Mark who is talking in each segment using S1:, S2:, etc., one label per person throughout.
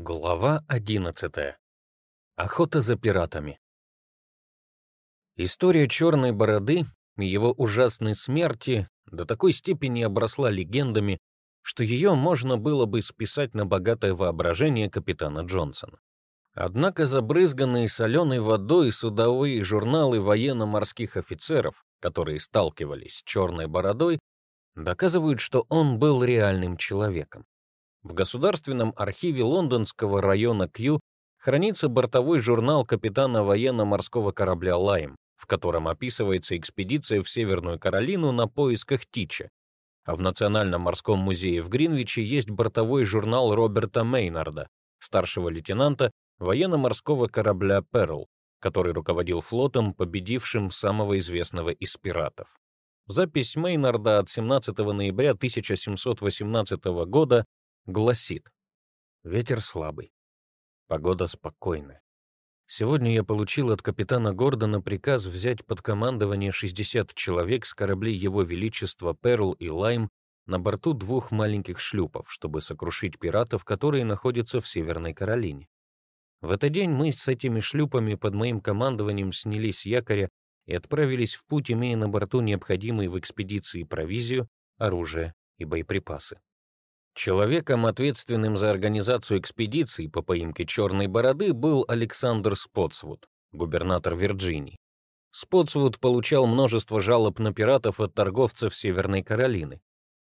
S1: Глава 11. Охота за пиратами. История Черной Бороды и его ужасной смерти до такой степени обросла легендами, что ее можно было бы списать на богатое воображение капитана Джонсона. Однако забрызганные соленой водой судовые журналы военно-морских офицеров, которые сталкивались с Черной Бородой, доказывают, что он был реальным человеком. В Государственном архиве лондонского района Кью хранится бортовой журнал капитана военно-морского корабля «Лайм», в котором описывается экспедиция в Северную Каролину на поисках Тича. А в Национальном морском музее в Гринвиче есть бортовой журнал Роберта Мейнарда, старшего лейтенанта военно-морского корабля «Перл», который руководил флотом, победившим самого известного из пиратов. Запись Мейнарда от 17 ноября 1718 года гласит «Ветер слабый, погода спокойная. Сегодня я получил от капитана Гордона приказ взять под командование 60 человек с кораблей Его Величества Перл и Лайм на борту двух маленьких шлюпов, чтобы сокрушить пиратов, которые находятся в Северной Каролине. В этот день мы с этими шлюпами под моим командованием снялись с якоря и отправились в путь, имея на борту необходимые в экспедиции провизию, оружие и боеприпасы. Человеком, ответственным за организацию экспедиции по поимке Черной Бороды, был Александр Спотсвуд, губернатор Вирджинии. Спотсвуд получал множество жалоб на пиратов от торговцев Северной Каролины.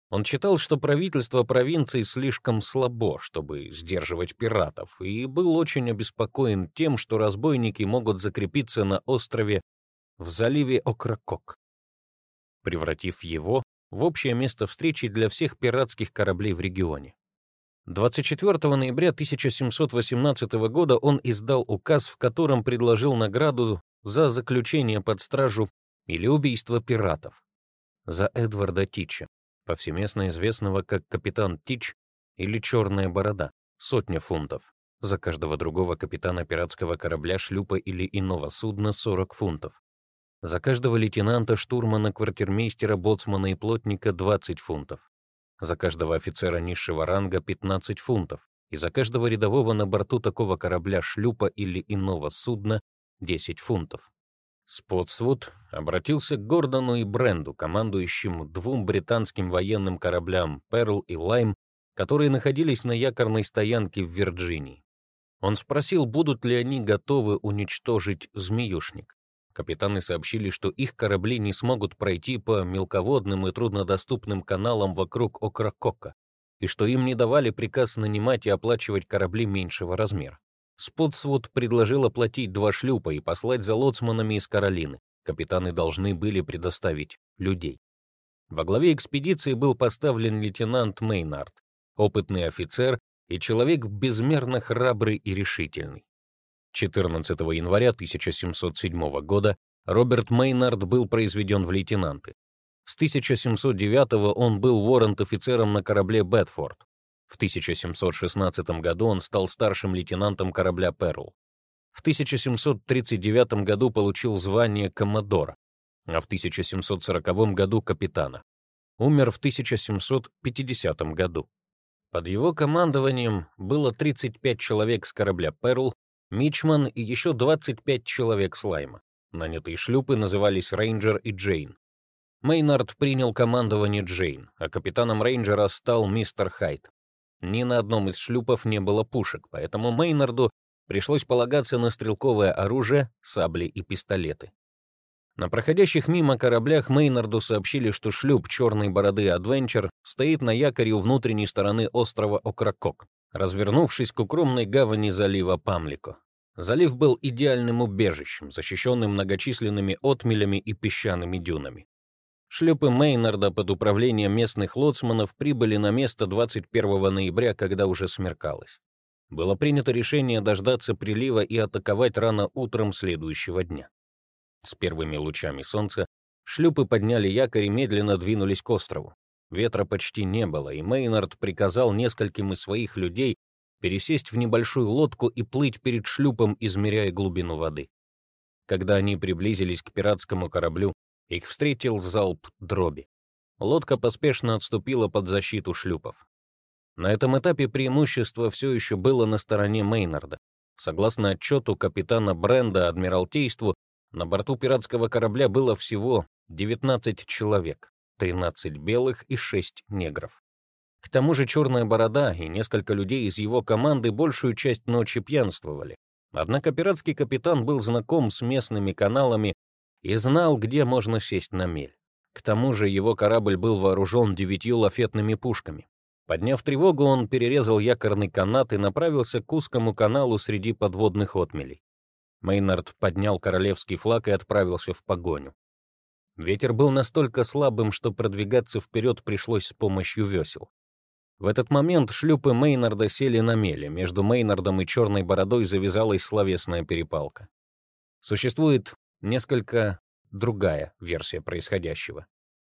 S1: Он считал, что правительство провинции слишком слабо, чтобы сдерживать пиратов, и был очень обеспокоен тем, что разбойники могут закрепиться на острове в заливе Окракок, превратив его в общее место встречи для всех пиратских кораблей в регионе. 24 ноября 1718 года он издал указ, в котором предложил награду за заключение под стражу или убийство пиратов. За Эдварда Тича, повсеместно известного как капитан Тич или Черная Борода, сотня фунтов, за каждого другого капитана пиратского корабля, шлюпа или иного судна 40 фунтов, за каждого лейтенанта, штурмана, квартирмейстера, боцмана и плотника 20 фунтов. За каждого офицера низшего ранга 15 фунтов. И за каждого рядового на борту такого корабля, шлюпа или иного судна 10 фунтов. Спотсвуд обратился к Гордону и Бренду, командующим двум британским военным кораблям «Перл» и «Лайм», которые находились на якорной стоянке в Вирджинии. Он спросил, будут ли они готовы уничтожить «Змеюшник». Капитаны сообщили, что их корабли не смогут пройти по мелководным и труднодоступным каналам вокруг Окракока, и что им не давали приказ нанимать и оплачивать корабли меньшего размера. Спотсвуд предложил оплатить два шлюпа и послать за лоцманами из Каролины. Капитаны должны были предоставить людей. Во главе экспедиции был поставлен лейтенант Мейнард, опытный офицер и человек безмерно храбрый и решительный. 14 января 1707 года Роберт Мейнард был произведен в лейтенанты. С 1709 он был воррент-офицером на корабле «Бетфорд». В 1716 году он стал старшим лейтенантом корабля «Перл». В 1739 году получил звание коммодора, а в 1740 году капитана. Умер в 1750 году. Под его командованием было 35 человек с корабля «Перл», Мичман и еще 25 человек слайма. Нанятые шлюпы назывались Рейнджер и Джейн. Мейнард принял командование Джейн, а капитаном Рейнджера стал мистер Хайт. Ни на одном из шлюпов не было пушек, поэтому Мейнарду пришлось полагаться на стрелковое оружие, сабли и пистолеты. На проходящих мимо кораблях Мейнарду сообщили, что шлюп черной бороды Адвенчер стоит на якоре у внутренней стороны острова Окракок развернувшись к укромной гавани залива Памлико. Залив был идеальным убежищем, защищенным многочисленными отмелями и песчаными дюнами. Шлюпы Мейнарда под управлением местных лоцманов прибыли на место 21 ноября, когда уже смеркалось. Было принято решение дождаться прилива и атаковать рано утром следующего дня. С первыми лучами солнца шлюпы подняли якорь и медленно двинулись к острову. Ветра почти не было, и Мейнард приказал нескольким из своих людей пересесть в небольшую лодку и плыть перед шлюпом, измеряя глубину воды. Когда они приблизились к пиратскому кораблю, их встретил залп дроби. Лодка поспешно отступила под защиту шлюпов. На этом этапе преимущество все еще было на стороне Мейнарда. Согласно отчету капитана Бренда Адмиралтейству, на борту пиратского корабля было всего 19 человек, 13 белых и 6 негров. К тому же Черная Борода и несколько людей из его команды большую часть ночи пьянствовали. Однако пиратский капитан был знаком с местными каналами и знал, где можно сесть на мель. К тому же его корабль был вооружен девятью лафетными пушками. Подняв тревогу, он перерезал якорный канат и направился к узкому каналу среди подводных отмелей. Мейнард поднял королевский флаг и отправился в погоню. Ветер был настолько слабым, что продвигаться вперед пришлось с помощью весел. В этот момент шлюпы Мейнарда сели на мели, между Мейнардом и Черной Бородой завязалась словесная перепалка. Существует несколько другая версия происходящего.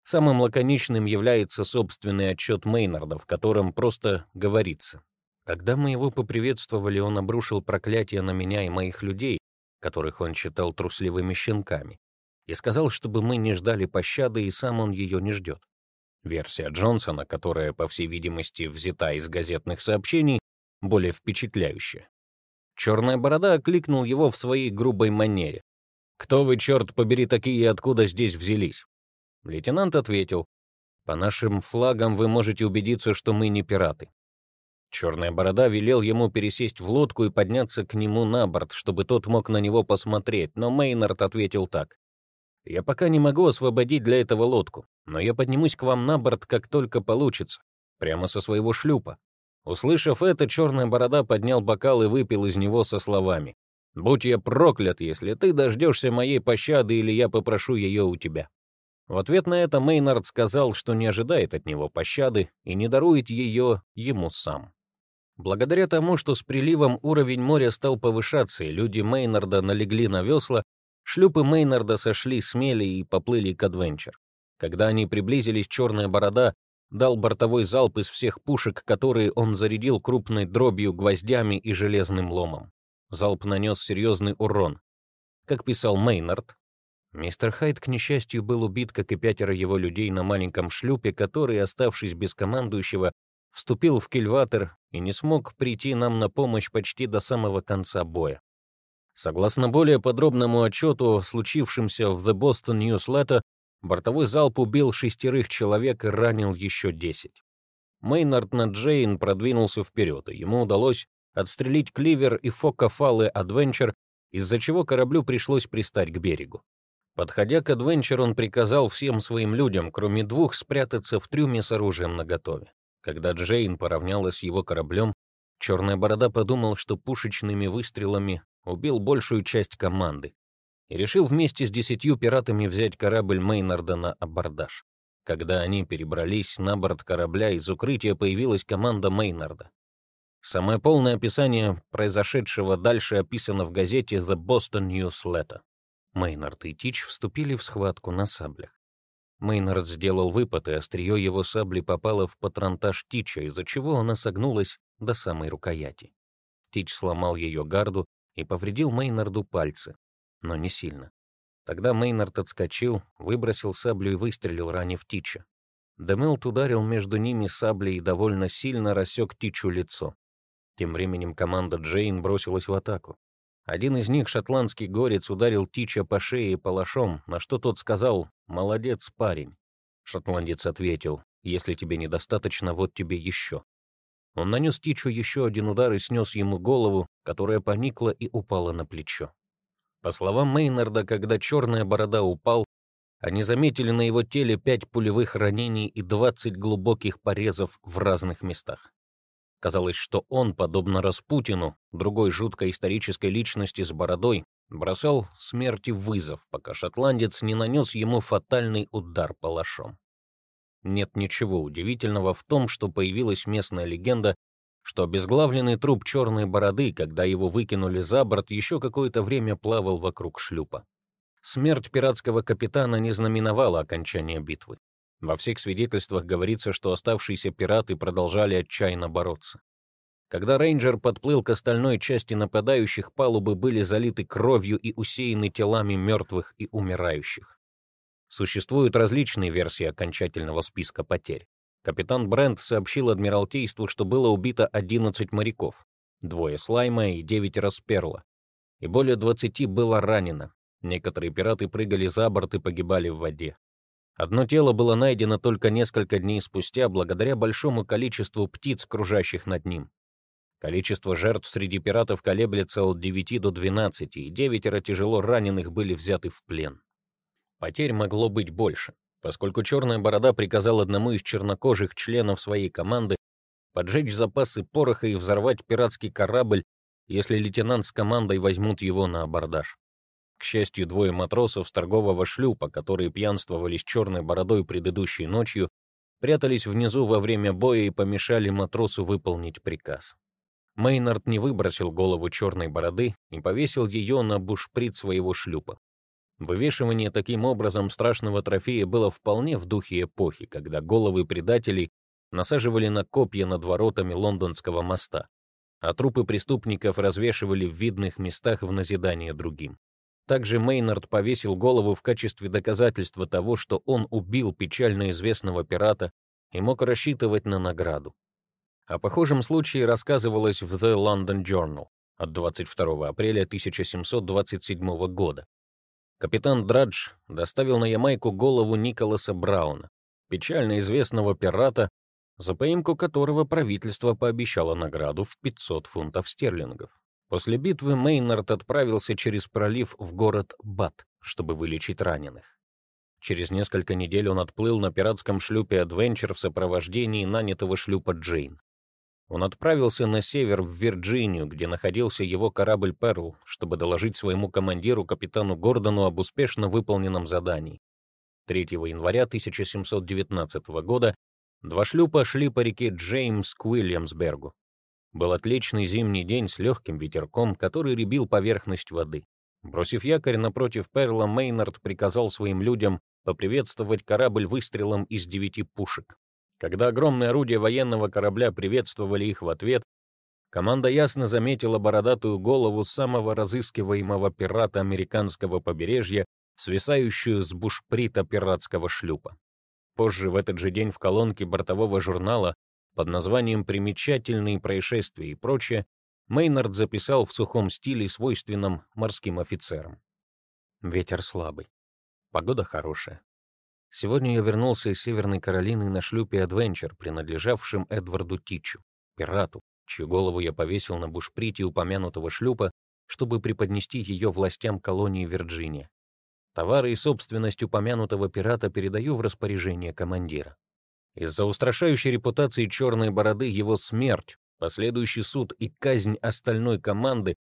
S1: Самым лаконичным является собственный отчет Мейнарда, в котором просто говорится. Когда мы его поприветствовали, он обрушил проклятие на меня и моих людей, которых он считал трусливыми щенками, и сказал, чтобы мы не ждали пощады, и сам он ее не ждет. Версия Джонсона, которая, по всей видимости, взята из газетных сообщений, более впечатляющая. Черная борода окликнул его в своей грубой манере. «Кто вы, черт побери, такие и откуда здесь взялись?» Лейтенант ответил, «По нашим флагам вы можете убедиться, что мы не пираты». Черная борода велел ему пересесть в лодку и подняться к нему на борт, чтобы тот мог на него посмотреть, но Мейнард ответил так. «Я пока не могу освободить для этого лодку, но я поднимусь к вам на борт, как только получится, прямо со своего шлюпа». Услышав это, черная борода поднял бокал и выпил из него со словами. Будь я проклят, если ты дождешься моей пощады или я попрошу ее у тебя». В ответ на это Мейнард сказал, что не ожидает от него пощады и не дарует ее ему сам. Благодаря тому, что с приливом уровень моря стал повышаться, и люди Мейнарда налегли на весла, шлюпы Мейнарда сошли с и поплыли к Адвенчер. Когда они приблизились, черная борода дал бортовой залп из всех пушек, которые он зарядил крупной дробью, гвоздями и железным ломом. Залп нанес серьезный урон. Как писал Мейнард, мистер Хайд, к несчастью, был убит, как и пятеро его людей на маленьком шлюпе, который, оставшись без командующего, вступил в кильватер и не смог прийти нам на помощь почти до самого конца боя. Согласно более подробному отчету, случившемся в The Boston Newsletter, бортовой залп убил шестерых человек и ранил еще десять. Мейнард на Джейн продвинулся вперед, и ему удалось отстрелить кливер и фокофалы Адвенчер, из-за чего кораблю пришлось пристать к берегу. Подходя к Адвенчер, он приказал всем своим людям, кроме двух, спрятаться в трюме с оружием наготове. Когда Джейн поравнялась с его кораблем, Черная Борода подумал, что пушечными выстрелами убил большую часть команды и решил вместе с десятью пиратами взять корабль Мейнарда на абордаж. Когда они перебрались на борт корабля, из укрытия появилась команда Мейнарда. Самое полное описание произошедшего дальше описано в газете The Boston Newsletter. Мейнард и Тич вступили в схватку на саблях. Мейнард сделал выпад, и острие его сабли попало в патронтаж Тича, из-за чего она согнулась до самой рукояти. Тич сломал ее гарду и повредил Мейнарду пальцы, но не сильно. Тогда Мейнард отскочил, выбросил саблю и выстрелил, ранив Тича. Демелт ударил между ними саблей и довольно сильно рассек Тичу лицо. Тем временем команда Джейн бросилась в атаку. Один из них, шотландский горец, ударил Тича по шее палашом, на что тот сказал «Молодец, парень». Шотландец ответил «Если тебе недостаточно, вот тебе еще». Он нанес Тичу еще один удар и снес ему голову, которая поникла и упала на плечо. По словам Мейнарда, когда черная борода упал, они заметили на его теле пять пулевых ранений и двадцать глубоких порезов в разных местах. Казалось, что он, подобно Распутину, другой жуткой исторической личности с бородой, бросал смерти вызов, пока шотландец не нанес ему фатальный удар палашом. Нет ничего удивительного в том, что появилась местная легенда, что обезглавленный труп черной бороды, когда его выкинули за борт, еще какое-то время плавал вокруг шлюпа. Смерть пиратского капитана не знаменовала окончания битвы. Во всех свидетельствах говорится, что оставшиеся пираты продолжали отчаянно бороться. Когда рейнджер подплыл к остальной части нападающих, палубы были залиты кровью и усеяны телами мертвых и умирающих. Существуют различные версии окончательного списка потерь. Капитан Брент сообщил Адмиралтейству, что было убито 11 моряков, двое Слайма и девять Расперла, и более 20 было ранено. Некоторые пираты прыгали за борт и погибали в воде. Одно тело было найдено только несколько дней спустя благодаря большому количеству птиц, кружащих над ним. Количество жертв среди пиратов колеблется от 9 до 12, и девятеро тяжело раненых были взяты в плен. Потерь могло быть больше, поскольку Черная Борода приказал одному из чернокожих членов своей команды поджечь запасы пороха и взорвать пиратский корабль, если лейтенант с командой возьмут его на абордаж. К счастью, двое матросов с торгового шлюпа, которые пьянствовали с черной бородой предыдущей ночью, прятались внизу во время боя и помешали матросу выполнить приказ. Мейнард не выбросил голову черной бороды и повесил ее на бушприт своего шлюпа. Вывешивание таким образом страшного трофея было вполне в духе эпохи, когда головы предателей насаживали на копья над воротами лондонского моста, а трупы преступников развешивали в видных местах в назидание другим. Также Мейнард повесил голову в качестве доказательства того, что он убил печально известного пирата и мог рассчитывать на награду. О похожем случае рассказывалось в The London Journal от 22 апреля 1727 года. Капитан Драдж доставил на Ямайку голову Николаса Брауна, печально известного пирата, за поимку которого правительство пообещало награду в 500 фунтов стерлингов. После битвы Мейнард отправился через пролив в город Бат, чтобы вылечить раненых. Через несколько недель он отплыл на пиратском шлюпе «Адвенчер» в сопровождении нанятого шлюпа «Джейн». Он отправился на север, в Вирджинию, где находился его корабль «Перл», чтобы доложить своему командиру, капитану Гордону, об успешно выполненном задании. 3 января 1719 года два шлюпа шли по реке Джеймс к Уильямсбергу. Был отличный зимний день с легким ветерком, который ребил поверхность воды. Бросив якорь напротив Перла, Мейнард приказал своим людям поприветствовать корабль выстрелом из девяти пушек. Когда огромные орудия военного корабля приветствовали их в ответ, команда ясно заметила бородатую голову самого разыскиваемого пирата американского побережья, свисающую с бушприта пиратского шлюпа. Позже в этот же день в колонке бортового журнала под названием «Примечательные происшествия» и прочее, Мейнард записал в сухом стиле, свойственном морским офицерам. Ветер слабый. Погода хорошая. Сегодня я вернулся из Северной Каролины на шлюпе «Адвенчер», принадлежавшем Эдварду Тичу, пирату, чью голову я повесил на бушприте упомянутого шлюпа, чтобы преподнести ее властям колонии Вирджиния. Товары и собственность упомянутого пирата передаю в распоряжение командира. Из-за устрашающей репутации Черной Бороды его смерть, последующий суд и казнь остальной команды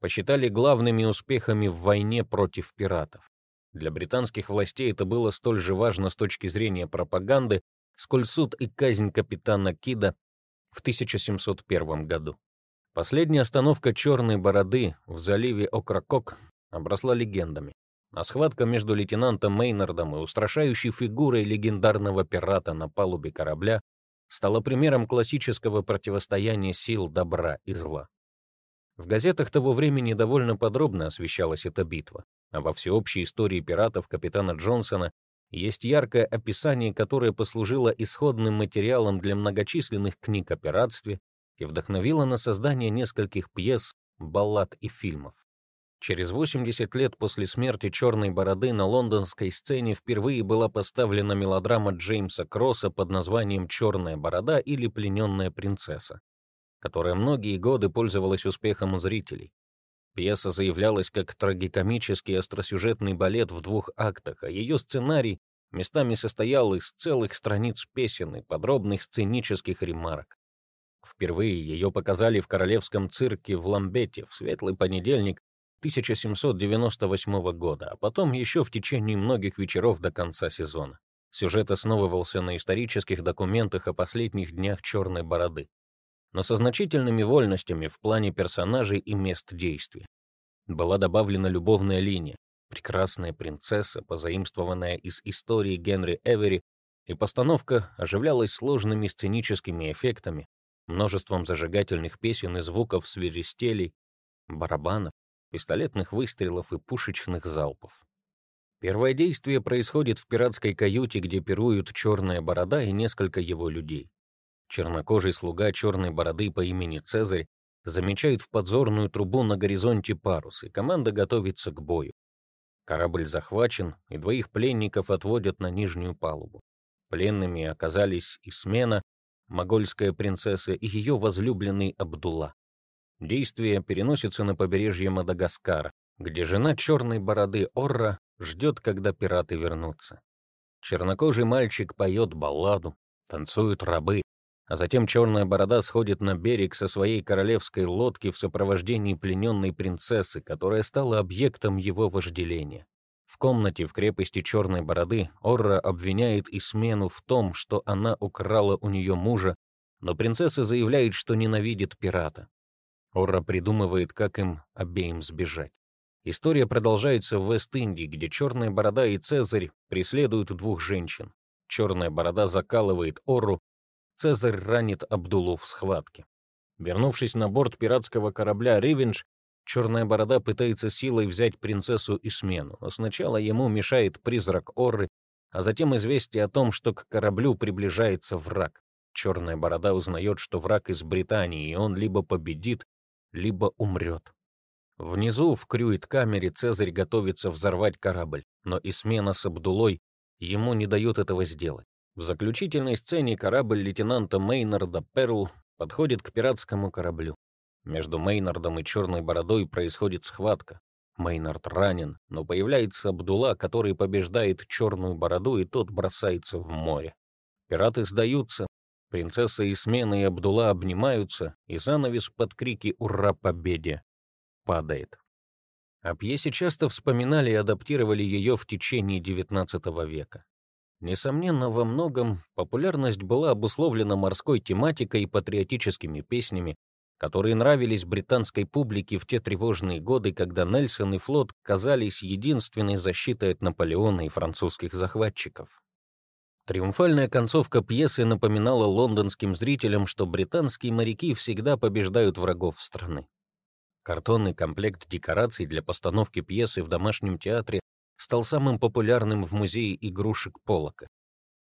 S1: посчитали главными успехами в войне против пиратов. Для британских властей это было столь же важно с точки зрения пропаганды, сколь суд и казнь капитана Кида в 1701 году. Последняя остановка Черной Бороды в заливе Окракок обросла легендами а схватка между лейтенантом Мейнардом и устрашающей фигурой легендарного пирата на палубе корабля стала примером классического противостояния сил добра и зла. В газетах того времени довольно подробно освещалась эта битва, а во всеобщей истории пиратов капитана Джонсона есть яркое описание, которое послужило исходным материалом для многочисленных книг о пиратстве и вдохновило на создание нескольких пьес, баллад и фильмов. Через 80 лет после смерти Черной Бороды на лондонской сцене впервые была поставлена мелодрама Джеймса Кросса под названием «Черная борода» или «Плененная принцесса», которая многие годы пользовалась успехом у зрителей. Пьеса заявлялась как трагикомический остросюжетный балет в двух актах, а ее сценарий местами состоял из целых страниц песен и подробных сценических ремарок. Впервые ее показали в Королевском цирке в Ламбете в светлый понедельник 1798 года, а потом еще в течение многих вечеров до конца сезона. Сюжет основывался на исторических документах о последних днях Черной Бороды, но со значительными вольностями в плане персонажей и мест действия. Была добавлена любовная линия, прекрасная принцесса, позаимствованная из истории Генри Эвери, и постановка оживлялась сложными сценическими эффектами, множеством зажигательных песен и звуков свиристелей, барабанов, пистолетных выстрелов и пушечных залпов. Первое действие происходит в пиратской каюте, где пируют Черная Борода и несколько его людей. Чернокожий слуга Черной Бороды по имени Цезарь замечает в подзорную трубу на горизонте парус, и команда готовится к бою. Корабль захвачен, и двоих пленников отводят на нижнюю палубу. Пленными оказались Исмена, могольская принцесса, и ее возлюбленный Абдулла. Действие переносится на побережье Мадагаскара, где жена черной бороды Орра ждет, когда пираты вернутся. Чернокожий мальчик поет балладу, танцуют рабы, а затем черная борода сходит на берег со своей королевской лодки в сопровождении плененной принцессы, которая стала объектом его вожделения. В комнате в крепости Черной Бороды Орра обвиняет Исмену в том, что она украла у нее мужа, но принцесса заявляет, что ненавидит пирата. Орра придумывает, как им обеим сбежать. История продолжается в Вест-Индии, где Черная Борода и Цезарь преследуют двух женщин. Черная Борода закалывает Орру, Цезарь ранит Абдулу в схватке. Вернувшись на борт пиратского корабля «Ривенж», Черная Борода пытается силой взять принцессу и смену, но сначала ему мешает призрак Орры, а затем известие о том, что к кораблю приближается враг. Черная Борода узнает, что враг из Британии, и он либо победит, либо умрет. Внизу, в крюит-камере, Цезарь готовится взорвать корабль, но и смена с Абдулой ему не дает этого сделать. В заключительной сцене корабль лейтенанта Мейнарда Перл подходит к пиратскому кораблю. Между Мейнардом и Черной Бородой происходит схватка. Мейнард ранен, но появляется Абдула, который побеждает Черную Бороду, и тот бросается в море. Пираты сдаются, принцесса Исмена и Абдула обнимаются, и занавес под крики «Ура, победе!» падает. О пьесе часто вспоминали и адаптировали ее в течение XIX века. Несомненно, во многом популярность была обусловлена морской тематикой и патриотическими песнями, которые нравились британской публике в те тревожные годы, когда Нельсон и флот казались единственной защитой от Наполеона и французских захватчиков. Триумфальная концовка пьесы напоминала лондонским зрителям, что британские моряки всегда побеждают врагов страны. Картонный комплект декораций для постановки пьесы в домашнем театре стал самым популярным в музее игрушек Полока.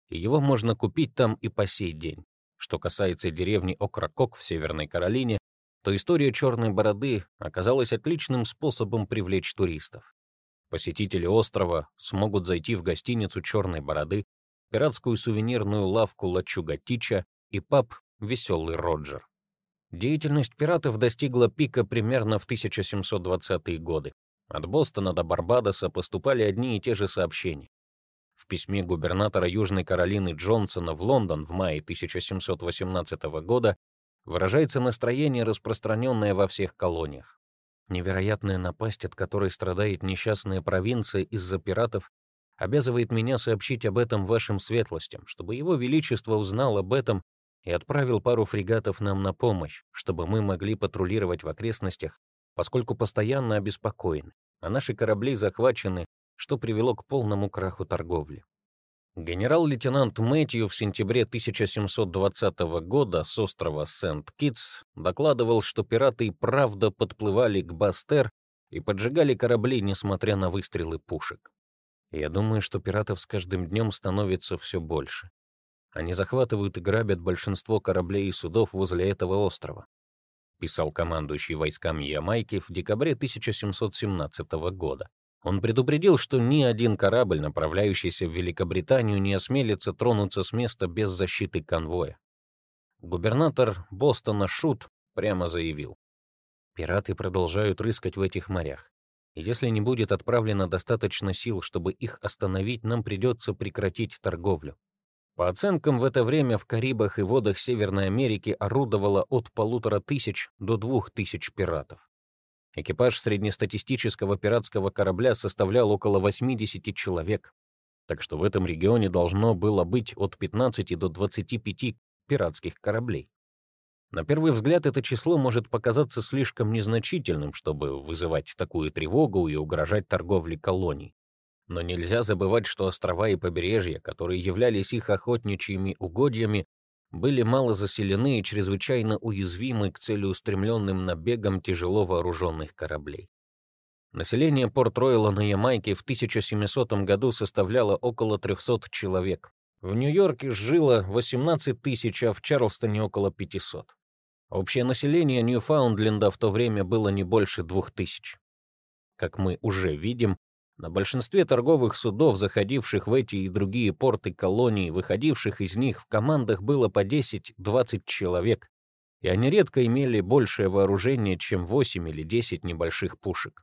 S1: И его можно купить там и по сей день. Что касается деревни Окракок в Северной Каролине, то история Черной Бороды оказалась отличным способом привлечь туристов. Посетители острова смогут зайти в гостиницу Черной Бороды, пиратскую сувенирную лавку Лачуга Тича и паб «Веселый Роджер». Деятельность пиратов достигла пика примерно в 1720-е годы. От Бостона до Барбадоса поступали одни и те же сообщения. В письме губернатора Южной Каролины Джонсона в Лондон в мае 1718 года выражается настроение, распространенное во всех колониях. Невероятная напасть, от которой страдает несчастная провинция из-за пиратов, обязывает меня сообщить об этом вашим светлостям, чтобы его величество узнал об этом и отправил пару фрегатов нам на помощь, чтобы мы могли патрулировать в окрестностях, поскольку постоянно обеспокоены, а наши корабли захвачены, что привело к полному краху торговли. Генерал-лейтенант Мэтью в сентябре 1720 года с острова Сент-Китс докладывал, что пираты и правда подплывали к Бастер и поджигали корабли, несмотря на выстрелы пушек. Я думаю, что пиратов с каждым днем становится все больше. Они захватывают и грабят большинство кораблей и судов возле этого острова, писал командующий войсками Ямайки в декабре 1717 года. Он предупредил, что ни один корабль, направляющийся в Великобританию, не осмелится тронуться с места без защиты конвоя. Губернатор Бостона Шут прямо заявил, «Пираты продолжают рыскать в этих морях. Если не будет отправлено достаточно сил, чтобы их остановить, нам придется прекратить торговлю. По оценкам, в это время в Карибах и водах Северной Америки орудовало от полутора тысяч до двух тысяч пиратов. Экипаж среднестатистического пиратского корабля составлял около 80 человек, так что в этом регионе должно было быть от 15 до 25 пиратских кораблей. На первый взгляд это число может показаться слишком незначительным, чтобы вызывать такую тревогу и угрожать торговле колоний. Но нельзя забывать, что острова и побережья, которые являлись их охотничьими угодьями, были мало заселены и чрезвычайно уязвимы к целеустремленным набегам тяжело вооруженных кораблей. Население Порт-Ройла на Ямайке в 1700 году составляло около 300 человек. В Нью-Йорке жило 18 тысяч, а в Чарлстоне около 500. Общее население Ньюфаундленда в то время было не больше 2000. Как мы уже видим, на большинстве торговых судов, заходивших в эти и другие порты колонии, выходивших из них в командах было по 10-20 человек, и они редко имели большее вооружение, чем 8 или 10 небольших пушек.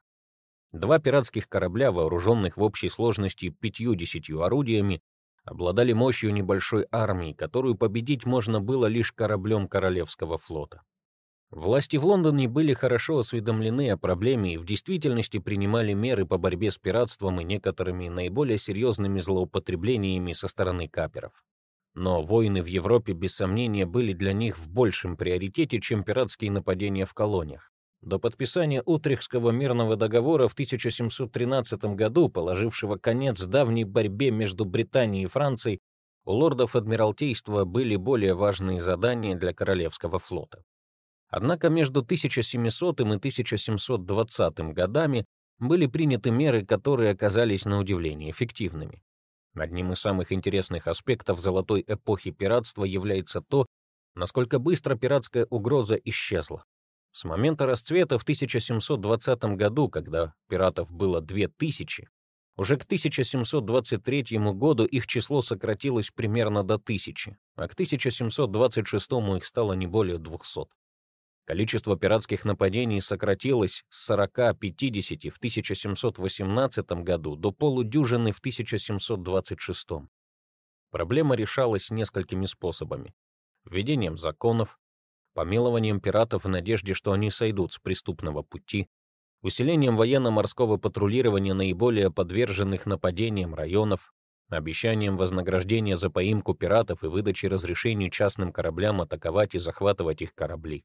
S1: Два пиратских корабля, вооруженных в общей сложности 50 орудиями, обладали мощью небольшой армии, которую победить можно было лишь кораблем Королевского флота. Власти в Лондоне были хорошо осведомлены о проблеме и в действительности принимали меры по борьбе с пиратством и некоторыми наиболее серьезными злоупотреблениями со стороны каперов. Но войны в Европе без сомнения были для них в большем приоритете, чем пиратские нападения в колониях. До подписания Утрехского мирного договора в 1713 году, положившего конец давней борьбе между Британией и Францией, у лордов Адмиралтейства были более важные задания для Королевского флота. Однако между 1700 и 1720 годами были приняты меры, которые оказались на удивление эффективными. Одним из самых интересных аспектов золотой эпохи пиратства является то, насколько быстро пиратская угроза исчезла. С момента расцвета в 1720 году, когда пиратов было 2000, уже к 1723 году их число сократилось примерно до 1000, а к 1726 их стало не более 200. Количество пиратских нападений сократилось с 40-50 в 1718 году до полудюжины в 1726. Проблема решалась несколькими способами. Введением законов, помилованием пиратов в надежде, что они сойдут с преступного пути, усилением военно-морского патрулирования наиболее подверженных нападениям районов, обещанием вознаграждения за поимку пиратов и выдачи разрешений частным кораблям атаковать и захватывать их корабли.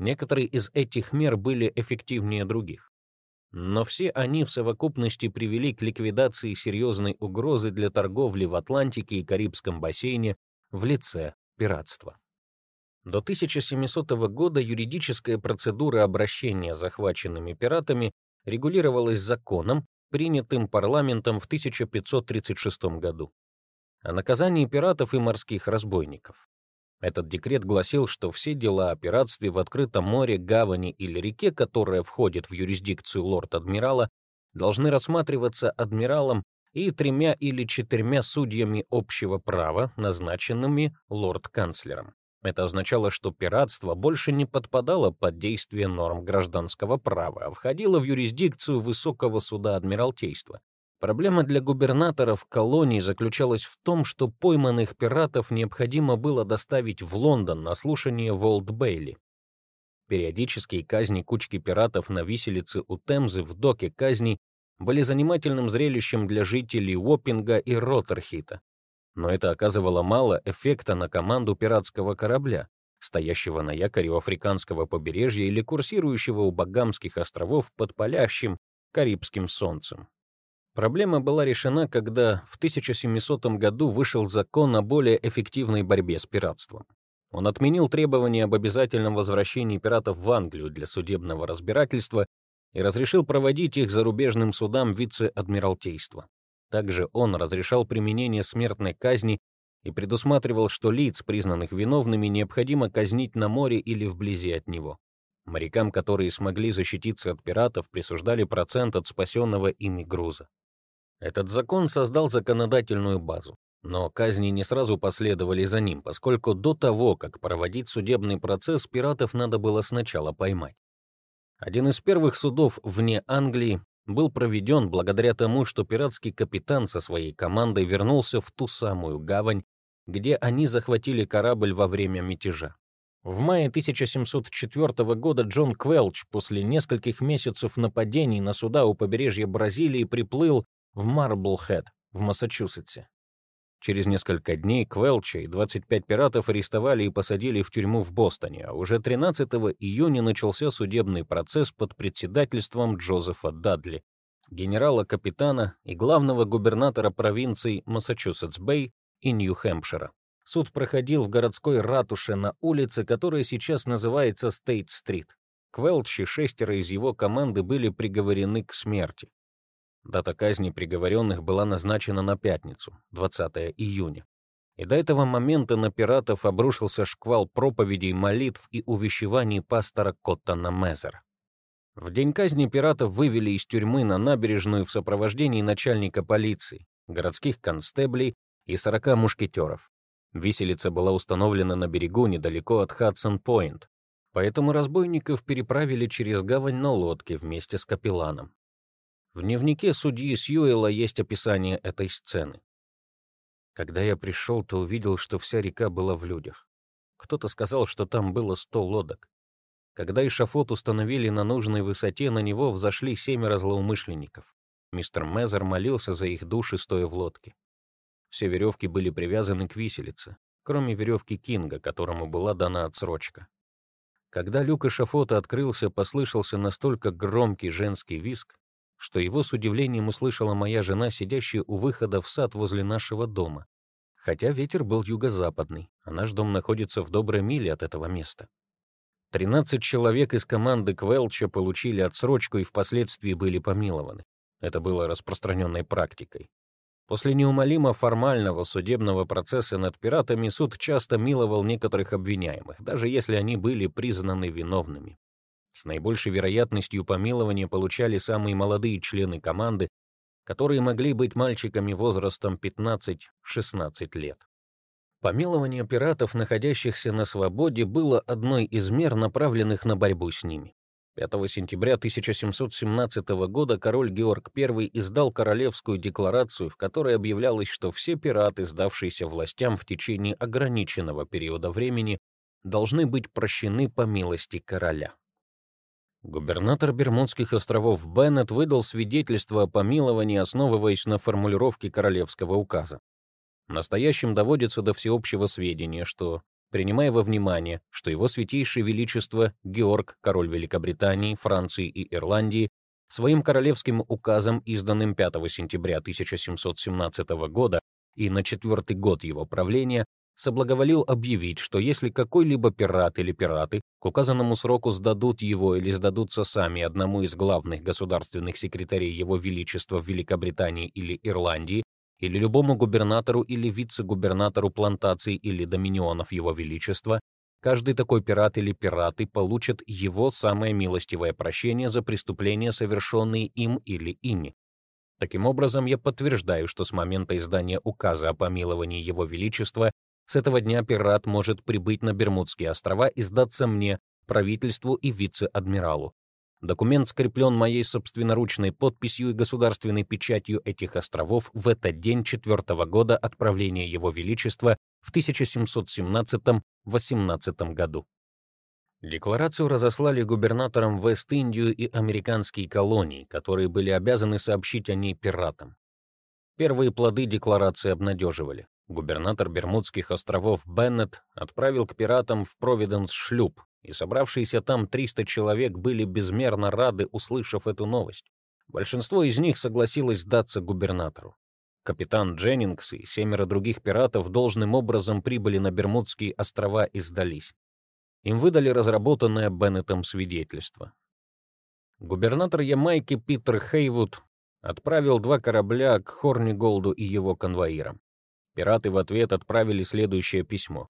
S1: Некоторые из этих мер были эффективнее других. Но все они в совокупности привели к ликвидации серьезной угрозы для торговли в Атлантике и Карибском бассейне в лице пиратства. До 1700 года юридическая процедура обращения захваченными пиратами регулировалась законом, принятым парламентом в 1536 году, о наказании пиратов и морских разбойников. Этот декрет гласил, что все дела о пиратстве в открытом море, гавани или реке, которая входит в юрисдикцию лорд-адмирала, должны рассматриваться адмиралом и тремя или четырьмя судьями общего права, назначенными лорд-канцлером. Это означало, что пиратство больше не подпадало под действие норм гражданского права, а входило в юрисдикцию Высокого суда Адмиралтейства. Проблема для губернаторов колоний заключалась в том, что пойманных пиратов необходимо было доставить в Лондон на слушание в Олд-Бейли. Периодические казни кучки пиратов на виселице у Темзы в доке казни были занимательным зрелищем для жителей Уоппинга и Роттерхита. Но это оказывало мало эффекта на команду пиратского корабля, стоящего на якоре у африканского побережья или курсирующего у Багамских островов под палящим Карибским солнцем. Проблема была решена, когда в 1700 году вышел закон о более эффективной борьбе с пиратством. Он отменил требования об обязательном возвращении пиратов в Англию для судебного разбирательства и разрешил проводить их зарубежным судам вице-адмиралтейства. Также он разрешал применение смертной казни и предусматривал, что лиц, признанных виновными, необходимо казнить на море или вблизи от него. Морякам, которые смогли защититься от пиратов, присуждали процент от спасенного ими груза. Этот закон создал законодательную базу, но казни не сразу последовали за ним, поскольку до того, как проводить судебный процесс, пиратов надо было сначала поймать. Один из первых судов вне Англии был проведен благодаря тому, что пиратский капитан со своей командой вернулся в ту самую гавань, где они захватили корабль во время мятежа. В мае 1704 года Джон Квелч после нескольких месяцев нападений на суда у побережья Бразилии приплыл в Марблхэт в Массачусетсе. Через несколько дней Квелча и 25 пиратов арестовали и посадили в тюрьму в Бостоне, а уже 13 июня начался судебный процесс под председательством Джозефа Дадли, генерала-капитана и главного губернатора провинций Массачусетс-Бэй и Нью-Хэмпшира. Суд проходил в городской ратуше на улице, которая сейчас называется Стейт-стрит. Квелч и шестеро из его команды были приговорены к смерти. Дата казни приговоренных была назначена на пятницу, 20 июня. И до этого момента на пиратов обрушился шквал проповедей, молитв и увещеваний пастора Коттона Мезера. В день казни пиратов вывели из тюрьмы на набережную в сопровождении начальника полиции, городских констеблей и 40 мушкетеров. Виселица была установлена на берегу недалеко от Хадсон-Пойнт, поэтому разбойников переправили через гавань на лодке вместе с капелланом. В дневнике судьи Сьюэла есть описание этой сцены. Когда я пришел, то увидел, что вся река была в людях. Кто-то сказал, что там было сто лодок. Когда эшафот установили на нужной высоте, на него взошли семеро злоумышленников. Мистер Мезер молился за их души, стоя в лодке. Все веревки были привязаны к виселице, кроме веревки Кинга, которому была дана отсрочка. Когда люк эшафота открылся, послышался настолько громкий женский визг, что его с удивлением услышала моя жена, сидящая у выхода в сад возле нашего дома. Хотя ветер был юго-западный, а наш дом находится в доброй миле от этого места. 13 человек из команды Квелча получили отсрочку и впоследствии были помилованы. Это было распространенной практикой. После неумолимо формального судебного процесса над пиратами суд часто миловал некоторых обвиняемых, даже если они были признаны виновными. С наибольшей вероятностью помилования получали самые молодые члены команды, которые могли быть мальчиками возрастом 15-16 лет. Помилование пиратов, находящихся на свободе, было одной из мер, направленных на борьбу с ними. 5 сентября 1717 года король Георг I издал королевскую декларацию, в которой объявлялось, что все пираты, сдавшиеся властям в течение ограниченного периода времени, должны быть прощены по милости короля. Губернатор Бермудских островов Беннет выдал свидетельство о помиловании, основываясь на формулировке королевского указа. Настоящим доводится до всеобщего сведения, что, принимая во внимание, что его святейшее величество Георг, король Великобритании, Франции и Ирландии, своим королевским указом, изданным 5 сентября 1717 года и на четвертый год его правления, соблаговолил объявить, что если какой-либо пират или пираты к указанному сроку сдадут его или сдадутся сами одному из главных государственных секретарей Его Величества в Великобритании или Ирландии, или любому губернатору или вице-губернатору плантаций или доминионов Его Величества, каждый такой пират или пираты получат его самое милостивое прощение за преступления, совершенные им или ими. Таким образом, я подтверждаю, что с момента издания указа о помиловании Его Величества с этого дня пират может прибыть на Бермудские острова и сдаться мне, правительству и вице-адмиралу. Документ скреплен моей собственноручной подписью и государственной печатью этих островов в этот день четвертого года отправления Его Величества в 1717-18 году. Декларацию разослали губернаторам Вест-Индию и американские колонии, которые были обязаны сообщить о ней пиратам. Первые плоды декларации обнадеживали. Губернатор Бермудских островов Беннет отправил к пиратам в Провиденс шлюп, и собравшиеся там 300 человек были безмерно рады, услышав эту новость. Большинство из них согласилось сдаться губернатору. Капитан Дженнингс и семеро других пиратов должным образом прибыли на Бермудские острова и сдались. Им выдали разработанное Беннетом свидетельство. Губернатор Ямайки Питер Хейвуд отправил два корабля к Хорниголду и его конвоирам. Пираты в ответ отправили следующее письмо.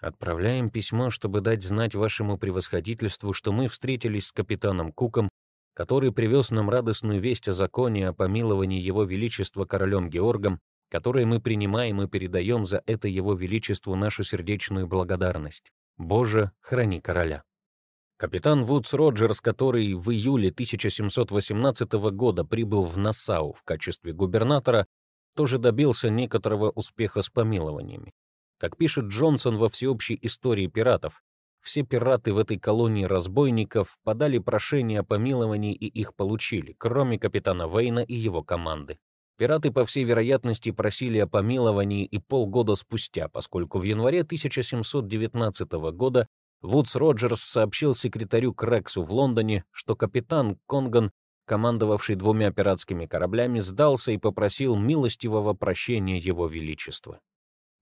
S1: Отправляем письмо, чтобы дать знать вашему превосходительству, что мы встретились с капитаном Куком, который привез нам радостную весть о законе о помиловании Его Величества королем Георгом, которое мы принимаем и передаем за это Его Величеству нашу сердечную благодарность. Боже, храни короля. Капитан Вудс Роджерс, который в июле 1718 года прибыл в Нассау в качестве губернатора, тоже добился некоторого успеха с помилованиями. Как пишет Джонсон во всеобщей истории пиратов, все пираты в этой колонии разбойников подали прошение о помиловании и их получили, кроме капитана Вейна и его команды. Пираты, по всей вероятности, просили о помиловании и полгода спустя, поскольку в январе 1719 года Вудс Роджерс сообщил секретарю Крексу в Лондоне, что капитан Конган, командовавший двумя пиратскими кораблями, сдался и попросил милостивого прощения его величества.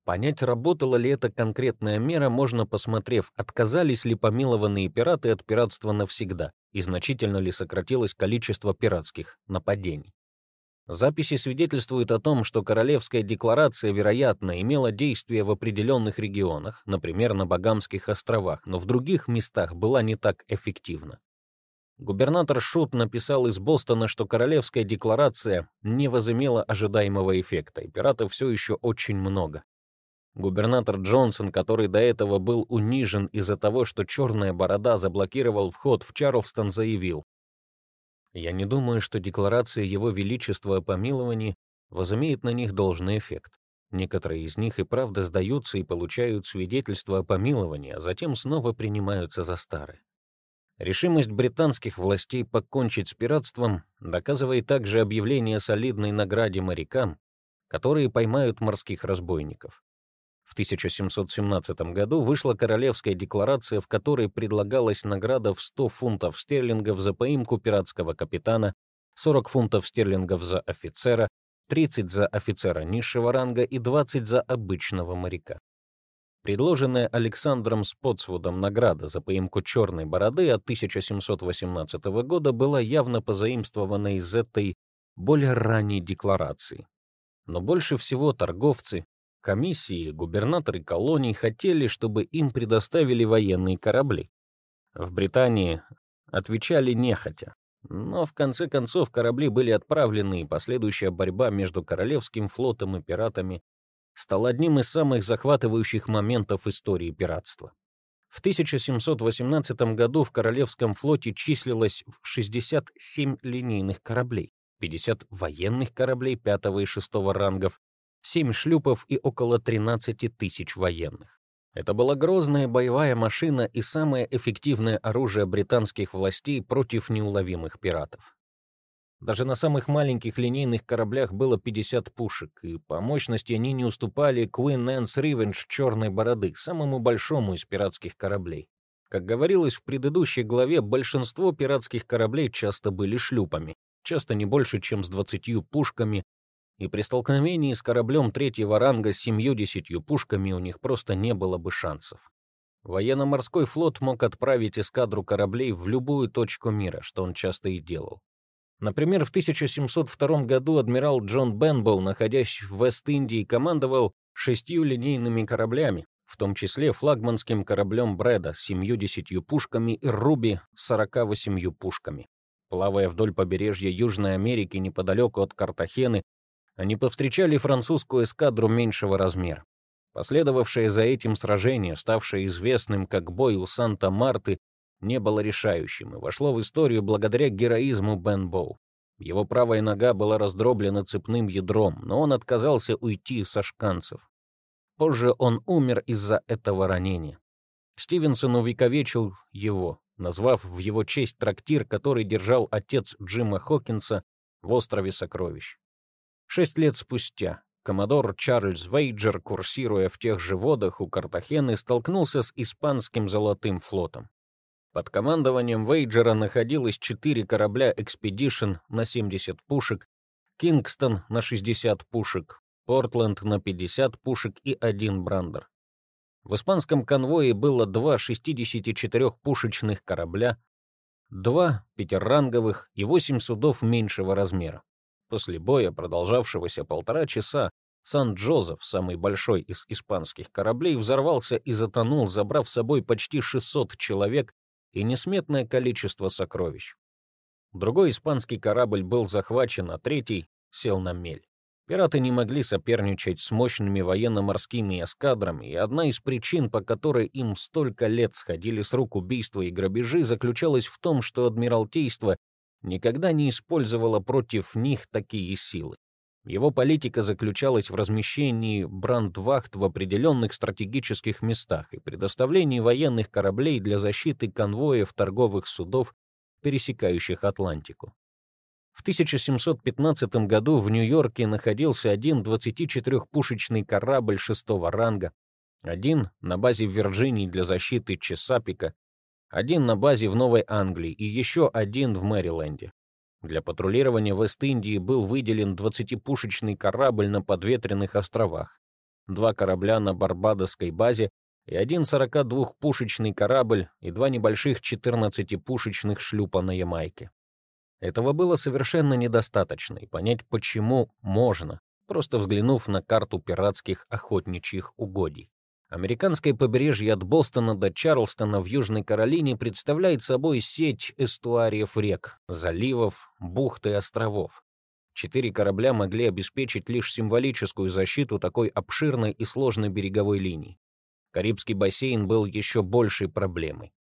S1: Понять, работала ли эта конкретная мера, можно посмотрев, отказались ли помилованные пираты от пиратства навсегда и значительно ли сократилось количество пиратских нападений. Записи свидетельствуют о том, что Королевская декларация, вероятно, имела действие в определенных регионах, например, на Багамских островах, но в других местах была не так эффективна. Губернатор Шут написал из Бостона, что Королевская декларация не возымела ожидаемого эффекта, и пиратов все еще очень много. Губернатор Джонсон, который до этого был унижен из-за того, что Черная Борода заблокировал вход в Чарлстон, заявил, «Я не думаю, что декларация Его Величества о помиловании возымеет на них должный эффект. Некоторые из них и правда сдаются и получают свидетельство о помиловании, а затем снова принимаются за старые. Решимость британских властей покончить с пиратством доказывает также объявление солидной награде морякам, которые поймают морских разбойников. В 1717 году вышла Королевская декларация, в которой предлагалась награда в 100 фунтов стерлингов за поимку пиратского капитана, 40 фунтов стерлингов за офицера, 30 за офицера низшего ранга и 20 за обычного моряка. Предложенная Александром Спотсвудом награда за поимку черной бороды от 1718 года была явно позаимствована из этой более ранней декларации. Но больше всего торговцы, Комиссии, губернаторы колоний хотели, чтобы им предоставили военные корабли. В Британии отвечали нехотя. Но в конце концов корабли были отправлены, и последующая борьба между Королевским флотом и пиратами стала одним из самых захватывающих моментов истории пиратства. В 1718 году в Королевском флоте числилось 67 линейных кораблей, 50 военных кораблей 5 и 6 рангов, 7 шлюпов и около 13 тысяч военных. Это была грозная боевая машина и самое эффективное оружие британских властей против неуловимых пиратов. Даже на самых маленьких линейных кораблях было 50 пушек, и по мощности они не уступали Queen Anne's Revenge Черной Бороды, самому большому из пиратских кораблей. Как говорилось в предыдущей главе, большинство пиратских кораблей часто были шлюпами, часто не больше, чем с 20 пушками, и при столкновении с кораблем третьего ранга с семью-десятью пушками у них просто не было бы шансов. Военно-морской флот мог отправить эскадру кораблей в любую точку мира, что он часто и делал. Например, в 1702 году адмирал Джон Бенбоу, находясь в Вест-Индии, командовал шестью линейными кораблями, в том числе флагманским кораблем Брэда с семью-десятью пушками и Руби с 48 пушками. Плавая вдоль побережья Южной Америки неподалеку от Картахены, они повстречали французскую эскадру меньшего размера. Последовавшее за этим сражение, ставшее известным как бой у Санта-Марты, не было решающим и вошло в историю благодаря героизму Бен Боу. Его правая нога была раздроблена цепным ядром, но он отказался уйти со шканцев. Позже он умер из-за этого ранения. Стивенсон увековечил его, назвав в его честь трактир, который держал отец Джима Хокинса в острове Сокровищ. Шесть лет спустя коммодор Чарльз Вейджер, курсируя в тех же водах у Картахены, столкнулся с испанским золотым флотом. Под командованием Вейджера находилось четыре корабля Expedition на 70 пушек, Кингстон на 60 пушек, Портленд на 50 пушек и один Брандер. В испанском конвое было два 64-пушечных корабля, два пятиранговых и восемь судов меньшего размера. После боя, продолжавшегося полтора часа, Сан-Джозеф, самый большой из испанских кораблей, взорвался и затонул, забрав с собой почти 600 человек и несметное количество сокровищ. Другой испанский корабль был захвачен, а третий сел на мель. Пираты не могли соперничать с мощными военно-морскими эскадрами, и одна из причин, по которой им столько лет сходили с рук убийства и грабежи, заключалась в том, что Адмиралтейство никогда не использовала против них такие силы. Его политика заключалась в размещении брандвахт в определенных стратегических местах и предоставлении военных кораблей для защиты конвоев торговых судов, пересекающих Атлантику. В 1715 году в Нью-Йорке находился один 24-пушечный корабль шестого ранга, один на базе в Вирджинии для защиты Чесапика, один на базе в Новой Англии и еще один в Мэриленде. Для патрулирования Вест-Индии был выделен 20-пушечный корабль на подветренных островах. два корабля на Барбадосской базе и один 42-пушечный корабль и два небольших 14-пушечных шлюпа на Ямайке. Этого было совершенно недостаточно, и понять почему можно, просто взглянув на карту пиратских охотничьих угодий. Американское побережье от Бостона до Чарлстона в Южной Каролине представляет собой сеть эстуариев рек, заливов, бухт и островов. Четыре корабля могли обеспечить лишь символическую защиту такой обширной и сложной береговой линии. Карибский бассейн был еще большей проблемой.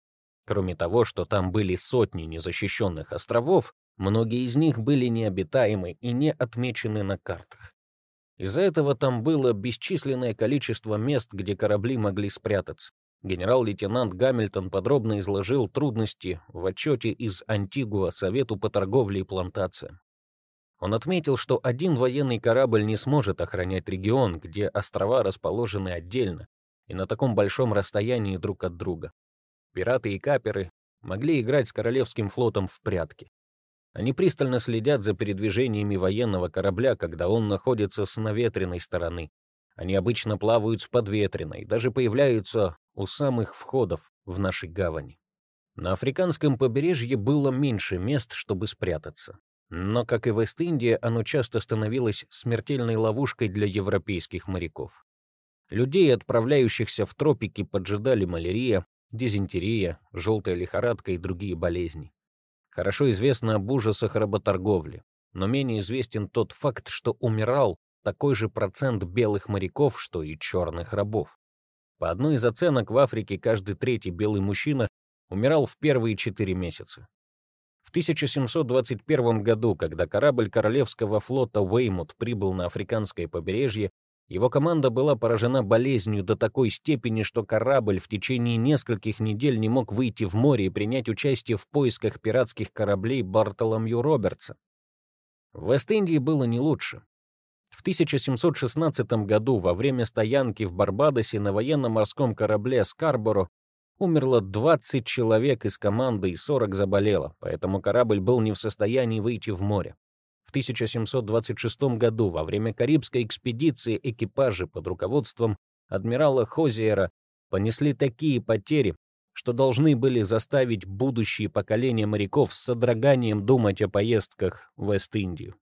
S1: Кроме того, что там были сотни незащищенных островов, многие из них были необитаемы и не отмечены на картах. Из-за этого там было бесчисленное количество мест, где корабли могли спрятаться. Генерал-лейтенант Гамильтон подробно изложил трудности в отчете из Антигуа Совету по торговле и плантациям. Он отметил, что один военный корабль не сможет охранять регион, где острова расположены отдельно и на таком большом расстоянии друг от друга. Пираты и каперы могли играть с Королевским флотом в прятки. Они пристально следят за передвижениями военного корабля, когда он находится с наветренной стороны. Они обычно плавают с подветренной, даже появляются у самых входов в нашей гавани. На африканском побережье было меньше мест, чтобы спрятаться. Но, как и в Вест-Индии, оно часто становилось смертельной ловушкой для европейских моряков. Людей, отправляющихся в тропики, поджидали малярия, дизентерия, желтая лихорадка и другие болезни. Хорошо известно об ужасах работорговли, но менее известен тот факт, что умирал такой же процент белых моряков, что и черных рабов. По одной из оценок, в Африке каждый третий белый мужчина умирал в первые четыре месяца. В 1721 году, когда корабль Королевского флота Уэймут прибыл на африканское побережье, его команда была поражена болезнью до такой степени, что корабль в течение нескольких недель не мог выйти в море и принять участие в поисках пиратских кораблей Бартоломью Робертса. В Вест-Индии было не лучше. В 1716 году во время стоянки в Барбадосе на военно-морском корабле «Скарборо» умерло 20 человек из команды и 40 заболело, поэтому корабль был не в состоянии выйти в море. 1726 году во время Карибской экспедиции экипажи под руководством адмирала Хозиера понесли такие потери, что должны были заставить будущие поколения моряков с содроганием думать о поездках в Вест-Индию.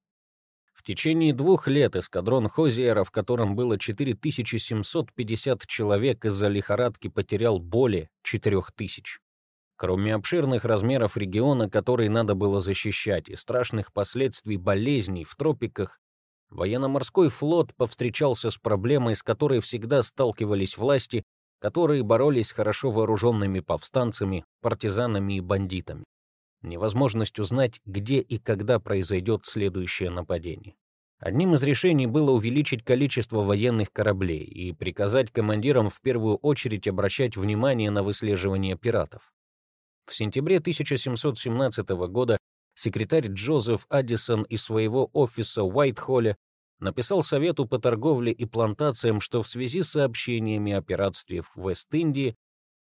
S1: В течение двух лет эскадрон Хозиера, в котором было 4750 человек, из-за лихорадки потерял более 4000. Кроме обширных размеров региона, который надо было защищать, и страшных последствий болезней в тропиках, военно-морской флот повстречался с проблемой, с которой всегда сталкивались власти, которые боролись с хорошо вооруженными повстанцами, партизанами и бандитами. Невозможность узнать, где и когда произойдет следующее нападение. Одним из решений было увеличить количество военных кораблей и приказать командирам в первую очередь обращать внимание на выслеживание пиратов. В сентябре 1717 года секретарь Джозеф Аддисон из своего офиса в Уайтхолле написал Совету по торговле и плантациям, что в связи с сообщениями о пиратстве в Вест-Индии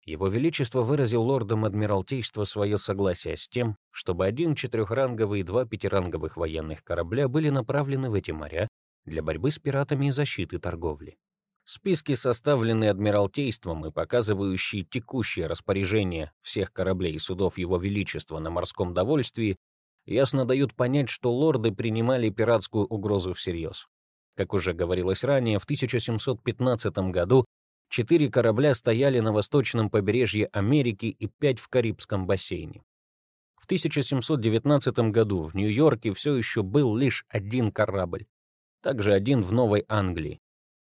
S1: его Величество выразил лордам Адмиралтейства свое согласие с тем, чтобы один четырехранговый и два пятиранговых военных корабля были направлены в эти моря для борьбы с пиратами и защиты торговли. Списки, составленные Адмиралтейством и показывающие текущее распоряжение всех кораблей и судов Его Величества на морском довольствии, ясно дают понять, что лорды принимали пиратскую угрозу всерьез. Как уже говорилось ранее, в 1715 году четыре корабля стояли на восточном побережье Америки и пять в Карибском бассейне. В 1719 году в Нью-Йорке все еще был лишь один корабль, также один в Новой Англии,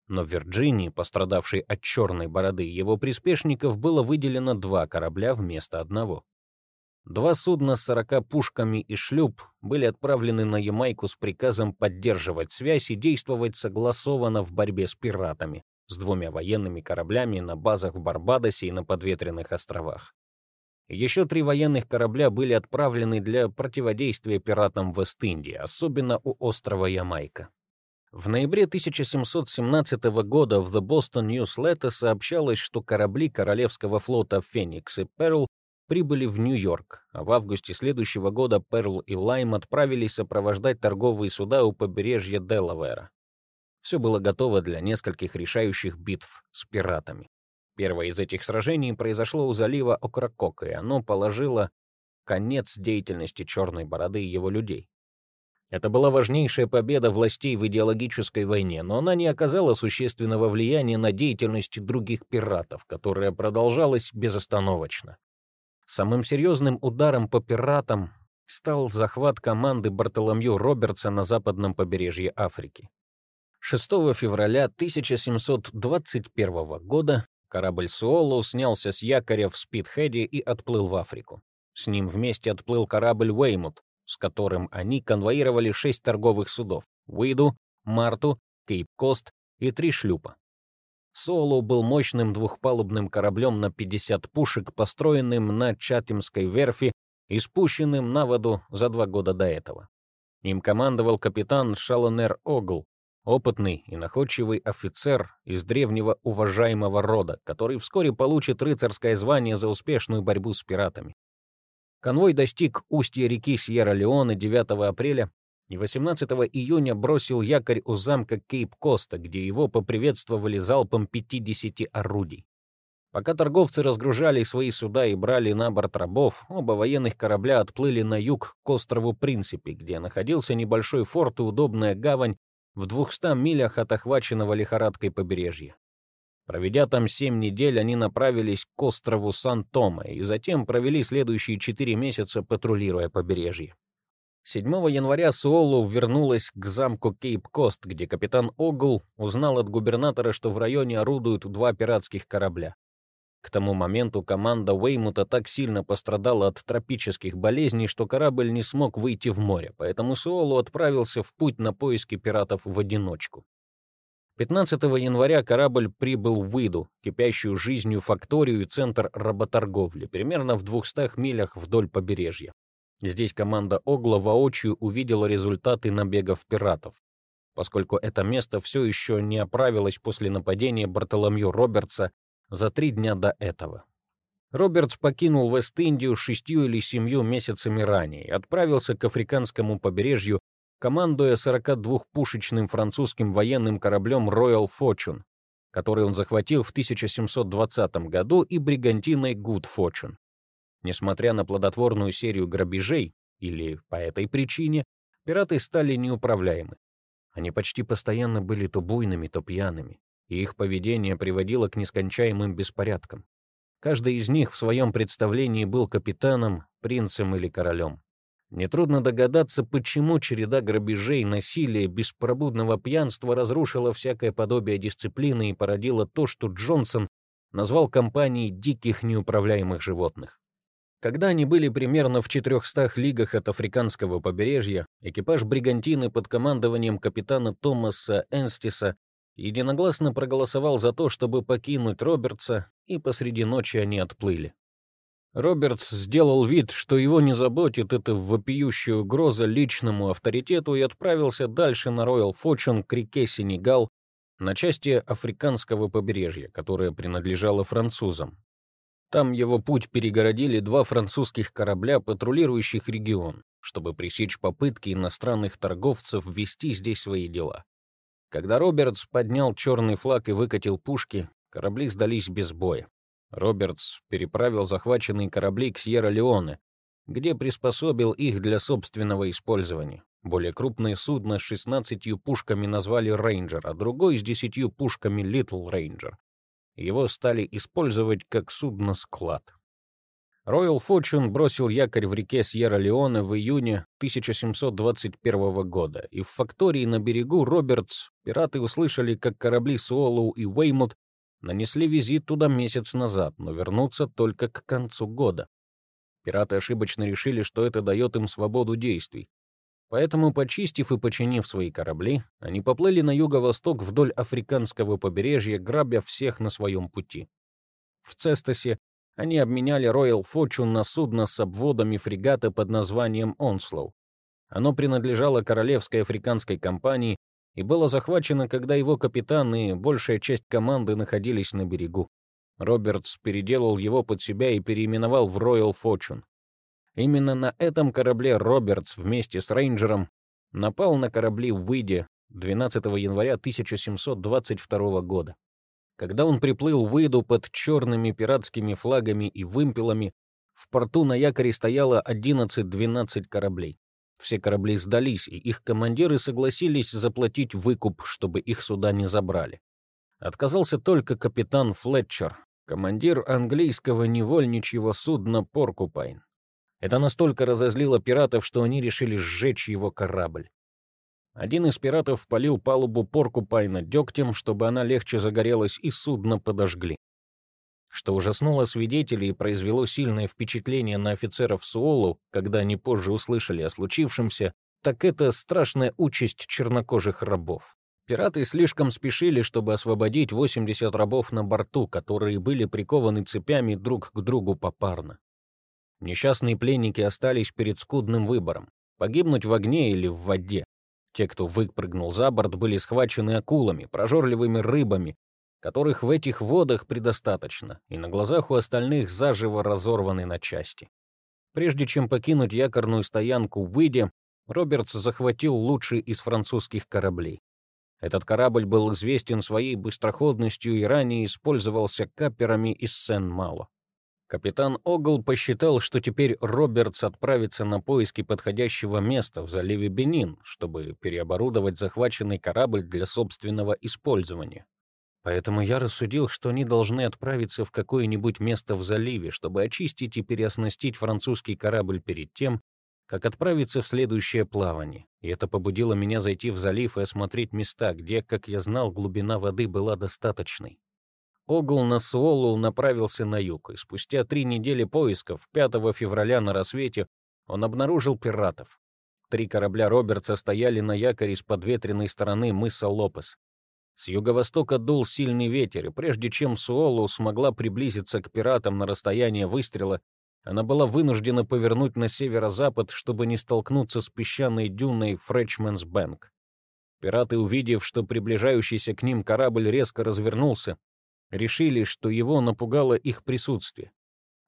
S1: но в Вирджинии, пострадавшей от черной бороды его приспешников, было выделено два корабля вместо одного. Два судна с 40 пушками и шлюп были отправлены на Ямайку с приказом поддерживать связь и действовать согласованно в борьбе с пиратами, с двумя военными кораблями на базах в Барбадосе и на подветренных островах. Еще три военных корабля были отправлены для противодействия пиратам в Вест-Индии, особенно у острова Ямайка. В ноябре 1717 года в The Boston Newsletter сообщалось, что корабли Королевского флота «Феникс» и «Перл» прибыли в Нью-Йорк, а в августе следующего года «Перл» и «Лайм» отправились сопровождать торговые суда у побережья Делавера. Все было готово для нескольких решающих битв с пиратами. Первое из этих сражений произошло у залива Окракока, и оно положило конец деятельности Черной Бороды и его людей. Это была важнейшая победа властей в идеологической войне, но она не оказала существенного влияния на деятельность других пиратов, которая продолжалась безостановочно. Самым серьезным ударом по пиратам стал захват команды Бартоломью Робертса на западном побережье Африки. 6 февраля 1721 года корабль Суоло снялся с якоря в Спитхеде и отплыл в Африку. С ним вместе отплыл корабль Уэймут, с которым они конвоировали шесть торговых судов — Уиду, Марту, Кейп-Кост и три шлюпа. Соло был мощным двухпалубным кораблем на 50 пушек, построенным на Чатимской верфи и спущенным на воду за два года до этого. Им командовал капитан Шалонер Огл, опытный и находчивый офицер из древнего уважаемого рода, который вскоре получит рыцарское звание за успешную борьбу с пиратами. Конвой достиг устья реки Сьерра-Леоне 9 апреля и 18 июня бросил якорь у замка Кейп-Коста, где его поприветствовали залпом 50 орудий. Пока торговцы разгружали свои суда и брали на борт рабов, оба военных корабля отплыли на юг к острову Принципе, где находился небольшой форт и удобная гавань в 200 милях от охваченного лихорадкой побережья. Проведя там семь недель, они направились к острову Сан-Томе и затем провели следующие четыре месяца, патрулируя побережье. 7 января Суолу вернулась к замку Кейп-Кост, где капитан Огл узнал от губернатора, что в районе орудуют два пиратских корабля. К тому моменту команда Уэймута так сильно пострадала от тропических болезней, что корабль не смог выйти в море, поэтому Суолу отправился в путь на поиски пиратов в одиночку. 15 января корабль прибыл в Уиду, кипящую жизнью факторию и центр работорговли, примерно в 200 милях вдоль побережья. Здесь команда Огла воочию увидела результаты набегов пиратов, поскольку это место все еще не оправилось после нападения Бартоломью Робертса за три дня до этого. Робертс покинул Вест-Индию шестью или семью месяцами ранее и отправился к африканскому побережью командуя 42-пушечным французским военным кораблем Royal Fortune, который он захватил в 1720 году, и бригантиной Good Fortune. Несмотря на плодотворную серию грабежей, или по этой причине, пираты стали неуправляемы. Они почти постоянно были то буйными, то пьяными, и их поведение приводило к нескончаемым беспорядкам. Каждый из них в своем представлении был капитаном, принцем или королем. Нетрудно догадаться, почему череда грабежей, насилия, беспробудного пьянства разрушила всякое подобие дисциплины и породила то, что Джонсон назвал компанией диких неуправляемых животных. Когда они были примерно в 400 лигах от африканского побережья, экипаж бригантины под командованием капитана Томаса Энстиса единогласно проголосовал за то, чтобы покинуть Робертса, и посреди ночи они отплыли. Робертс сделал вид, что его не заботит эта вопиющая угроза личному авторитету и отправился дальше на Роyal Fortune к реке Сенегал, на части африканского побережья, которое принадлежало французам. Там его путь перегородили два французских корабля, патрулирующих регион, чтобы пресечь попытки иностранных торговцев ввести здесь свои дела. Когда Робертс поднял черный флаг и выкатил пушки, корабли сдались без боя. Робертс переправил захваченные корабли к Сьерра-Леоне, где приспособил их для собственного использования. Более крупное судно с 16 пушками назвали «Рейнджер», а другой с 10 пушками «Литл Рейнджер». Его стали использовать как судно-склад. Royal Fortune бросил якорь в реке Сьерра-Леоне в июне 1721 года, и в фактории на берегу Робертс пираты услышали, как корабли Суолоу и Уэймут нанесли визит туда месяц назад, но вернутся только к концу года. Пираты ошибочно решили, что это дает им свободу действий. Поэтому, почистив и починив свои корабли, они поплыли на юго-восток вдоль африканского побережья, грабя всех на своем пути. В Цестосе они обменяли Royal Fortune на судно с обводами фрегата под названием «Онслоу». Оно принадлежало Королевской африканской компании и было захвачено, когда его капитан и большая часть команды находились на берегу. Робертс переделал его под себя и переименовал в Royal Fortune. Именно на этом корабле Робертс вместе с Рейнджером напал на корабли в Уиде 12 января 1722 года. Когда он приплыл в Уиду под черными пиратскими флагами и вымпелами, в порту на якоре стояло 11-12 кораблей. Все корабли сдались, и их командиры согласились заплатить выкуп, чтобы их суда не забрали. Отказался только капитан Флетчер, командир английского невольничьего судна «Поркупайн». Это настолько разозлило пиратов, что они решили сжечь его корабль. Один из пиратов полил палубу Поркупайна дегтем, чтобы она легче загорелась, и судно подожгли. Что ужаснуло свидетелей и произвело сильное впечатление на офицеров Суолу, когда они позже услышали о случившемся, так это страшная участь чернокожих рабов. Пираты слишком спешили, чтобы освободить 80 рабов на борту, которые были прикованы цепями друг к другу попарно. Несчастные пленники остались перед скудным выбором — погибнуть в огне или в воде. Те, кто выпрыгнул за борт, были схвачены акулами, прожорливыми рыбами, которых в этих водах предостаточно, и на глазах у остальных заживо разорваны на части. Прежде чем покинуть якорную стоянку в Уиде, Робертс захватил лучший из французских кораблей. Этот корабль был известен своей быстроходностью и ранее использовался каперами из Сен-Мало. Капитан Огл посчитал, что теперь Робертс отправится на поиски подходящего места в заливе Бенин, чтобы переоборудовать захваченный корабль для собственного использования. Поэтому я рассудил, что они должны отправиться в какое-нибудь место в заливе, чтобы очистить и переоснастить французский корабль перед тем, как отправиться в следующее плавание. И это побудило меня зайти в залив и осмотреть места, где, как я знал, глубина воды была достаточной. Огл на Суолу направился на юг, и спустя три недели поисков, 5 февраля на рассвете, он обнаружил пиратов. Три корабля Робертса стояли на якоре с подветренной стороны мыса Лопес. С юго-востока дул сильный ветер, и прежде чем Суолу смогла приблизиться к пиратам на расстояние выстрела, она была вынуждена повернуть на северо-запад, чтобы не столкнуться с песчаной дюной Фречманс Бэнк. Пираты, увидев, что приближающийся к ним корабль резко развернулся, решили, что его напугало их присутствие.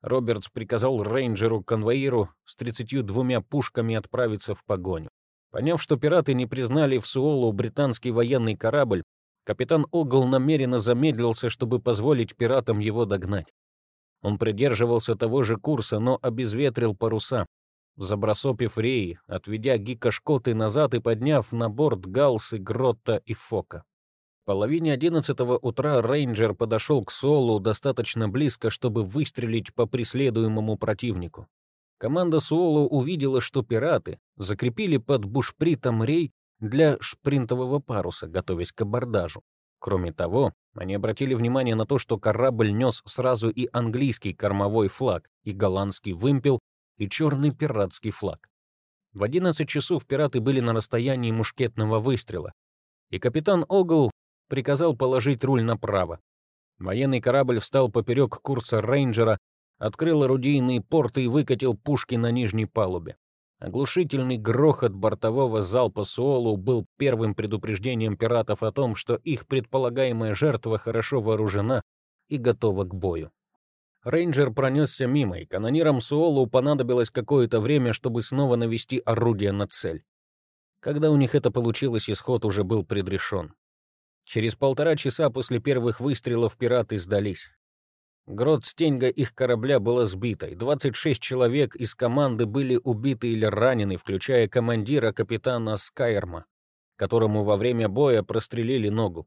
S1: Робертс приказал рейнджеру-конвоиру с 32 пушками отправиться в погоню. Поняв, что пираты не признали в Суолу британский военный корабль, капитан Огл намеренно замедлился, чтобы позволить пиратам его догнать. Он придерживался того же курса, но обезветрил паруса, забросопив реи, отведя Гика Шкоты назад и подняв на борт Галсы, Гротта и Фока половине одиннадцатого утра рейнджер подошел к Суолу достаточно близко, чтобы выстрелить по преследуемому противнику. Команда Суолу увидела, что пираты закрепили под бушпритом рей для шпринтового паруса, готовясь к абордажу. Кроме того, они обратили внимание на то, что корабль нес сразу и английский кормовой флаг, и голландский вымпел, и черный пиратский флаг. В 11 часов пираты были на расстоянии мушкетного выстрела, и капитан Огл приказал положить руль направо. Военный корабль встал поперек курса рейнджера, открыл орудийные порты и выкатил пушки на нижней палубе. Оглушительный грохот бортового залпа Суолу был первым предупреждением пиратов о том, что их предполагаемая жертва хорошо вооружена и готова к бою. Рейнджер пронесся мимо, и канонирам Суолу понадобилось какое-то время, чтобы снова навести орудие на цель. Когда у них это получилось, исход уже был предрешен. Через полтора часа после первых выстрелов пираты сдались. Грот стеньга их корабля была сбитой. 26 человек из команды были убиты или ранены, включая командира капитана Скайерма, которому во время боя прострелили ногу.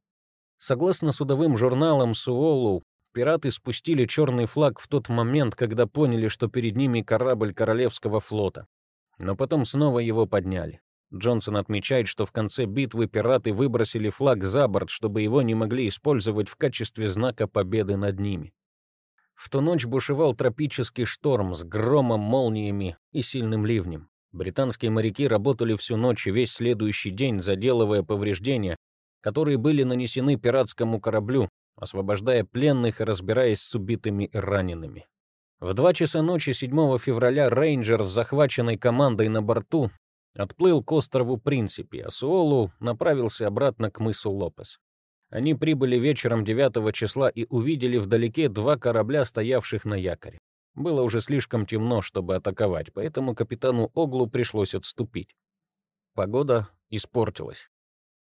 S1: Согласно судовым журналам Суолу, пираты спустили черный флаг в тот момент, когда поняли, что перед ними корабль Королевского флота. Но потом снова его подняли. Джонсон отмечает, что в конце битвы пираты выбросили флаг за борт, чтобы его не могли использовать в качестве знака победы над ними. В ту ночь бушевал тропический шторм с громом, молниями и сильным ливнем. Британские моряки работали всю ночь и весь следующий день, заделывая повреждения, которые были нанесены пиратскому кораблю, освобождая пленных и разбираясь с убитыми и ранеными. В два часа ночи 7 февраля рейнджер с захваченной командой на борту Отплыл к острову Принципи, а Суолу направился обратно к мысу Лопес. Они прибыли вечером 9 числа и увидели вдалеке два корабля, стоявших на якоре. Было уже слишком темно, чтобы атаковать, поэтому капитану Оглу пришлось отступить. Погода испортилась.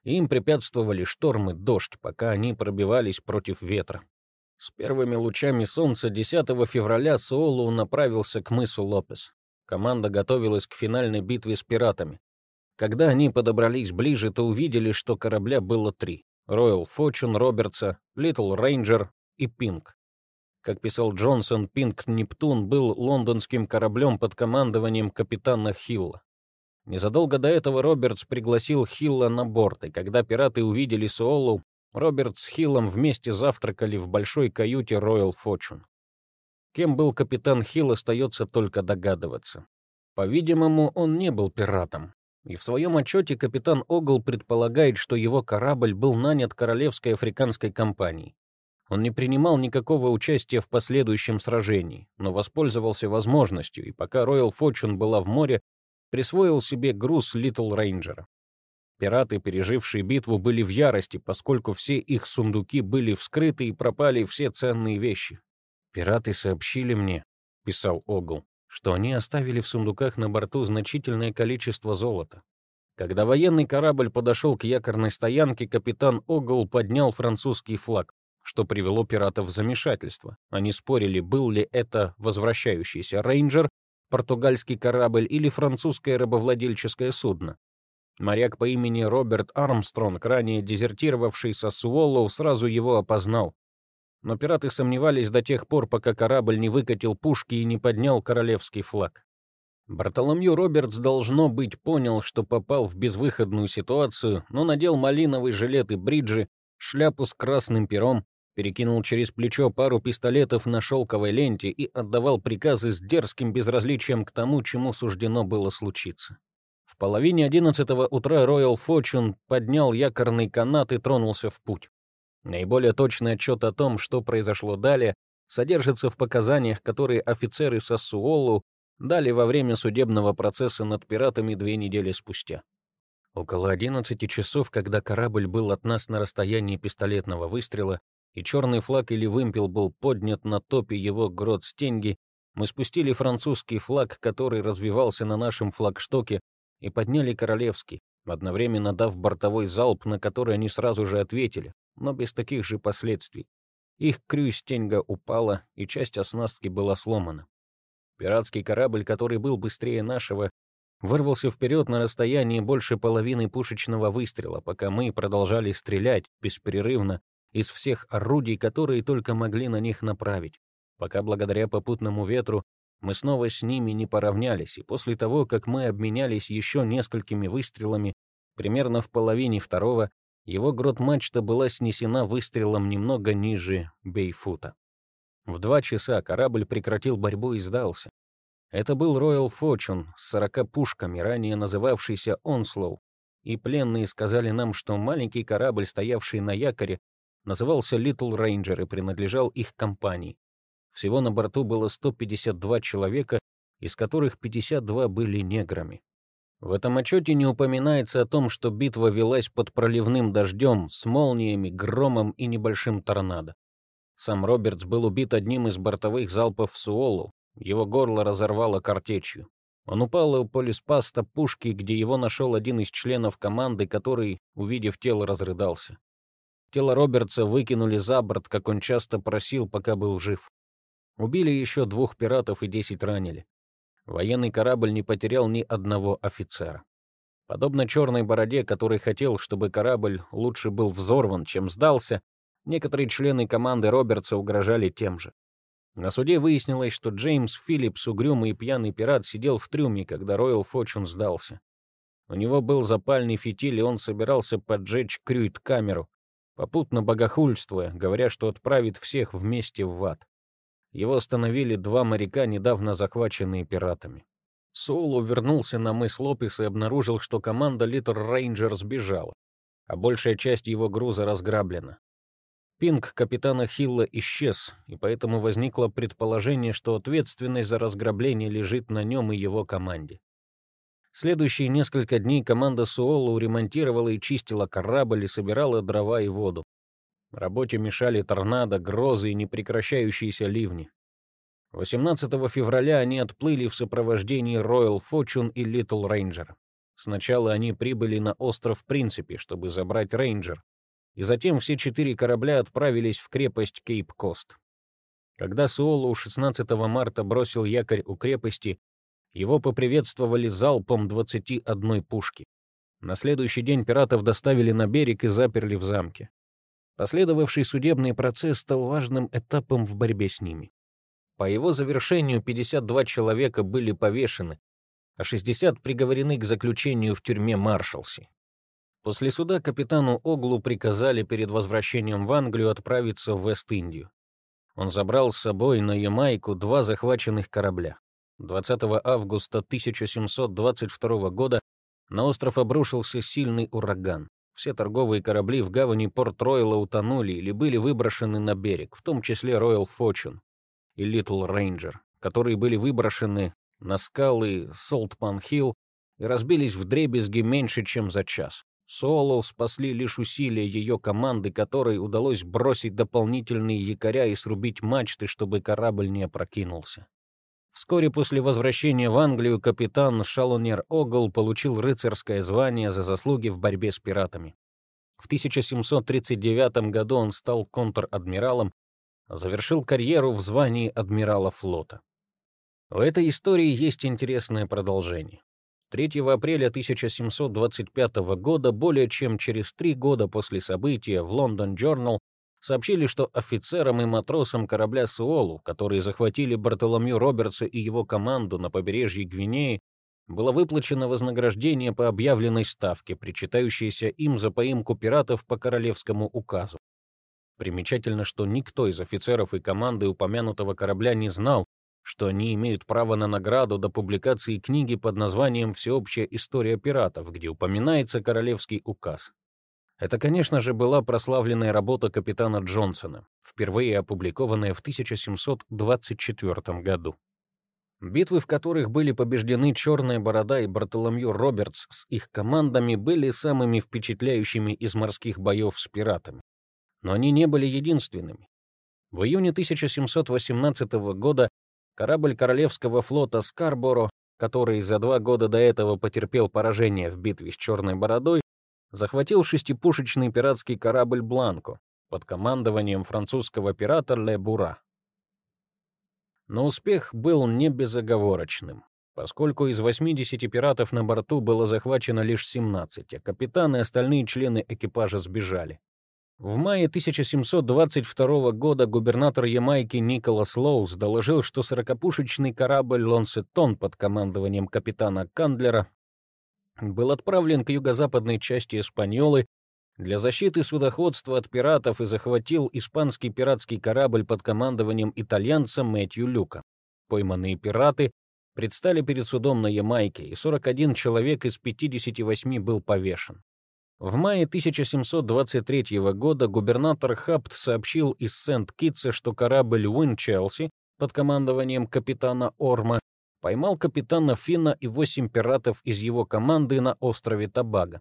S1: им препятствовали шторм и дождь, пока они пробивались против ветра. С первыми лучами солнца 10 февраля Суолу направился к мысу Лопес. Команда готовилась к финальной битве с пиратами. Когда они подобрались ближе, то увидели, что корабля было три. Royal Fortune Робертса, Little Ranger и Пинк. Как писал Джонсон, Пинк Нептун был лондонским кораблем под командованием капитана Хилла. Незадолго до этого Робертс пригласил Хилла на борт, и когда пираты увидели Суолу, Роберт с Хиллом вместе завтракали в большой каюте Royal Fortune. Кем был капитан Хилл, остается только догадываться. По-видимому, он не был пиратом. И в своем отчете капитан Огл предполагает, что его корабль был нанят Королевской африканской компанией. Он не принимал никакого участия в последующем сражении, но воспользовался возможностью, и пока Royal Fortune была в море, присвоил себе груз Литл Рейнджера. Пираты, пережившие битву, были в ярости, поскольку все их сундуки были вскрыты и пропали все ценные вещи. «Пираты сообщили мне», — писал Огл, что они оставили в сундуках на борту значительное количество золота. Когда военный корабль подошел к якорной стоянке, капитан Огл поднял французский флаг, что привело пиратов в замешательство. Они спорили, был ли это возвращающийся рейнджер португальский корабль или французское рабовладельческое судно. Моряк по имени Роберт Армстронг, ранее дезертировавший со Суоллоу, сразу его опознал. Но пираты сомневались до тех пор, пока корабль не выкатил пушки и не поднял королевский флаг. Бартоломью Робертс, должно быть, понял, что попал в безвыходную ситуацию, но надел малиновый жилет и бриджи, шляпу с красным пером, перекинул через плечо пару пистолетов на шелковой ленте и отдавал приказы с дерзким безразличием к тому, чему суждено было случиться. В половине одиннадцатого утра Royal Fortune поднял якорный канат и тронулся в путь. Наиболее точный отчет о том, что произошло далее, содержится в показаниях, которые офицеры Сассуолу дали во время судебного процесса над пиратами две недели спустя. Около 11 часов, когда корабль был от нас на расстоянии пистолетного выстрела, и черный флаг или вымпел был поднят на топе его грот стенги, мы спустили французский флаг, который развивался на нашем флагштоке, и подняли королевский, одновременно дав бортовой залп, на который они сразу же ответили, но без таких же последствий. Их крюстеньга упала, и часть оснастки была сломана. Пиратский корабль, который был быстрее нашего, вырвался вперед на расстоянии больше половины пушечного выстрела, пока мы продолжали стрелять беспрерывно из всех орудий, которые только могли на них направить, пока благодаря попутному ветру мы снова с ними не поравнялись, и после того, как мы обменялись еще несколькими выстрелами, примерно в половине второго, его грот-мачта была снесена выстрелом немного ниже Бейфута. В два часа корабль прекратил борьбу и сдался. Это был Royal Fortune с сорока пушками, ранее называвшийся Онслоу, и пленные сказали нам, что маленький корабль, стоявший на якоре, назывался Little Ranger и принадлежал их компании. Всего на борту было 152 человека, из которых 52 были неграми. В этом отчете не упоминается о том, что битва велась под проливным дождем, с молниями, громом и небольшим торнадо. Сам Робертс был убит одним из бортовых залпов в Суолу, его горло разорвало картечью. Он упал у полиспаста пушки, где его нашел один из членов команды, который, увидев тело, разрыдался. Тело Робертса выкинули за борт, как он часто просил, пока был жив. Убили еще двух пиратов и десять ранили. Военный корабль не потерял ни одного офицера. Подобно черной бороде, который хотел, чтобы корабль лучше был взорван, чем сдался, некоторые члены команды Робертса угрожали тем же. На суде выяснилось, что Джеймс Филлипс, угрюмый и пьяный пират, сидел в трюме, когда Роyal Форчун сдался. У него был запальный фитиль, и он собирался поджечь крюит-камеру, попутно богохульствуя, говоря, что отправит всех вместе в ад. Его остановили два моряка, недавно захваченные пиратами. Соло вернулся на мыс Лопес и обнаружил, что команда Литл Рейнджер сбежала, а большая часть его груза разграблена. Пинг капитана Хилла исчез, и поэтому возникло предположение, что ответственность за разграбление лежит на нем и его команде. Следующие несколько дней команда Суолу ремонтировала и чистила корабль и собирала дрова и воду. Работе мешали торнадо, грозы и непрекращающиеся ливни. 18 февраля они отплыли в сопровождении Royal Fortune и Little Ranger. Сначала они прибыли на остров Принципе, чтобы забрать рейнджер, и затем все четыре корабля отправились в крепость Кейп-Кост. Когда Суолу 16 марта бросил якорь у крепости, его поприветствовали залпом 21 пушки. На следующий день пиратов доставили на берег и заперли в замке. Последовавший судебный процесс стал важным этапом в борьбе с ними. По его завершению 52 человека были повешены, а 60 приговорены к заключению в тюрьме Маршалси. После суда капитану Оглу приказали перед возвращением в Англию отправиться в Вест-Индию. Он забрал с собой на Ямайку два захваченных корабля. 20 августа 1722 года на остров обрушился сильный ураган. Все торговые корабли в гавани Порт-Ройла утонули или были выброшены на берег, в том числе Royal Fortune и Little Ranger, которые были выброшены на скалы Солтпан-Хилл и разбились в дребезги меньше, чем за час. Соло спасли лишь усилия ее команды, которой удалось бросить дополнительные якоря и срубить мачты, чтобы корабль не опрокинулся. Вскоре после возвращения в Англию капитан Шалонер Огл получил рыцарское звание за заслуги в борьбе с пиратами. В 1739 году он стал контр-адмиралом, завершил карьеру в звании адмирала флота. У этой истории есть интересное продолжение. 3 апреля 1725 года, более чем через три года после события, в London Journal сообщили, что офицерам и матросам корабля Суолу, которые захватили Бартоломью Робертса и его команду на побережье Гвинеи, было выплачено вознаграждение по объявленной ставке, причитающееся им за поимку пиратов по королевскому указу. Примечательно, что никто из офицеров и команды упомянутого корабля не знал, что они имеют право на награду до публикации книги под названием «Всеобщая история пиратов», где упоминается королевский указ. Это, конечно же, была прославленная работа капитана Джонсона, впервые опубликованная в 1724 году. Битвы, в которых были побеждены Черная Борода и Бартоломью Робертс с их командами, были самыми впечатляющими из морских боев с пиратами. Но они не были единственными. В июне 1718 года Корабль Королевского флота «Скарборо», который за два года до этого потерпел поражение в битве с Черной Бородой, захватил шестипушечный пиратский корабль «Бланко» под командованием французского пирата Ле Бура. Но успех был не безоговорочным, поскольку из 80 пиратов на борту было захвачено лишь 17, а капитан и остальные члены экипажа сбежали. В мае 1722 года губернатор Ямайки Николас Лоус доложил, что сорокопушечный корабль «Лонсетон» под командованием капитана Кандлера был отправлен к юго-западной части Испаньолы для защиты судоходства от пиратов и захватил испанский пиратский корабль под командованием итальянца Мэтью Люка. Пойманные пираты предстали перед судом на Ямайке, и 41 человек из 58 был повешен. В мае 1723 года губернатор Хапт сообщил из Сент-Китса, что корабль Уин-Челси под командованием капитана Орма поймал капитана Финна и восемь пиратов из его команды на острове Табага.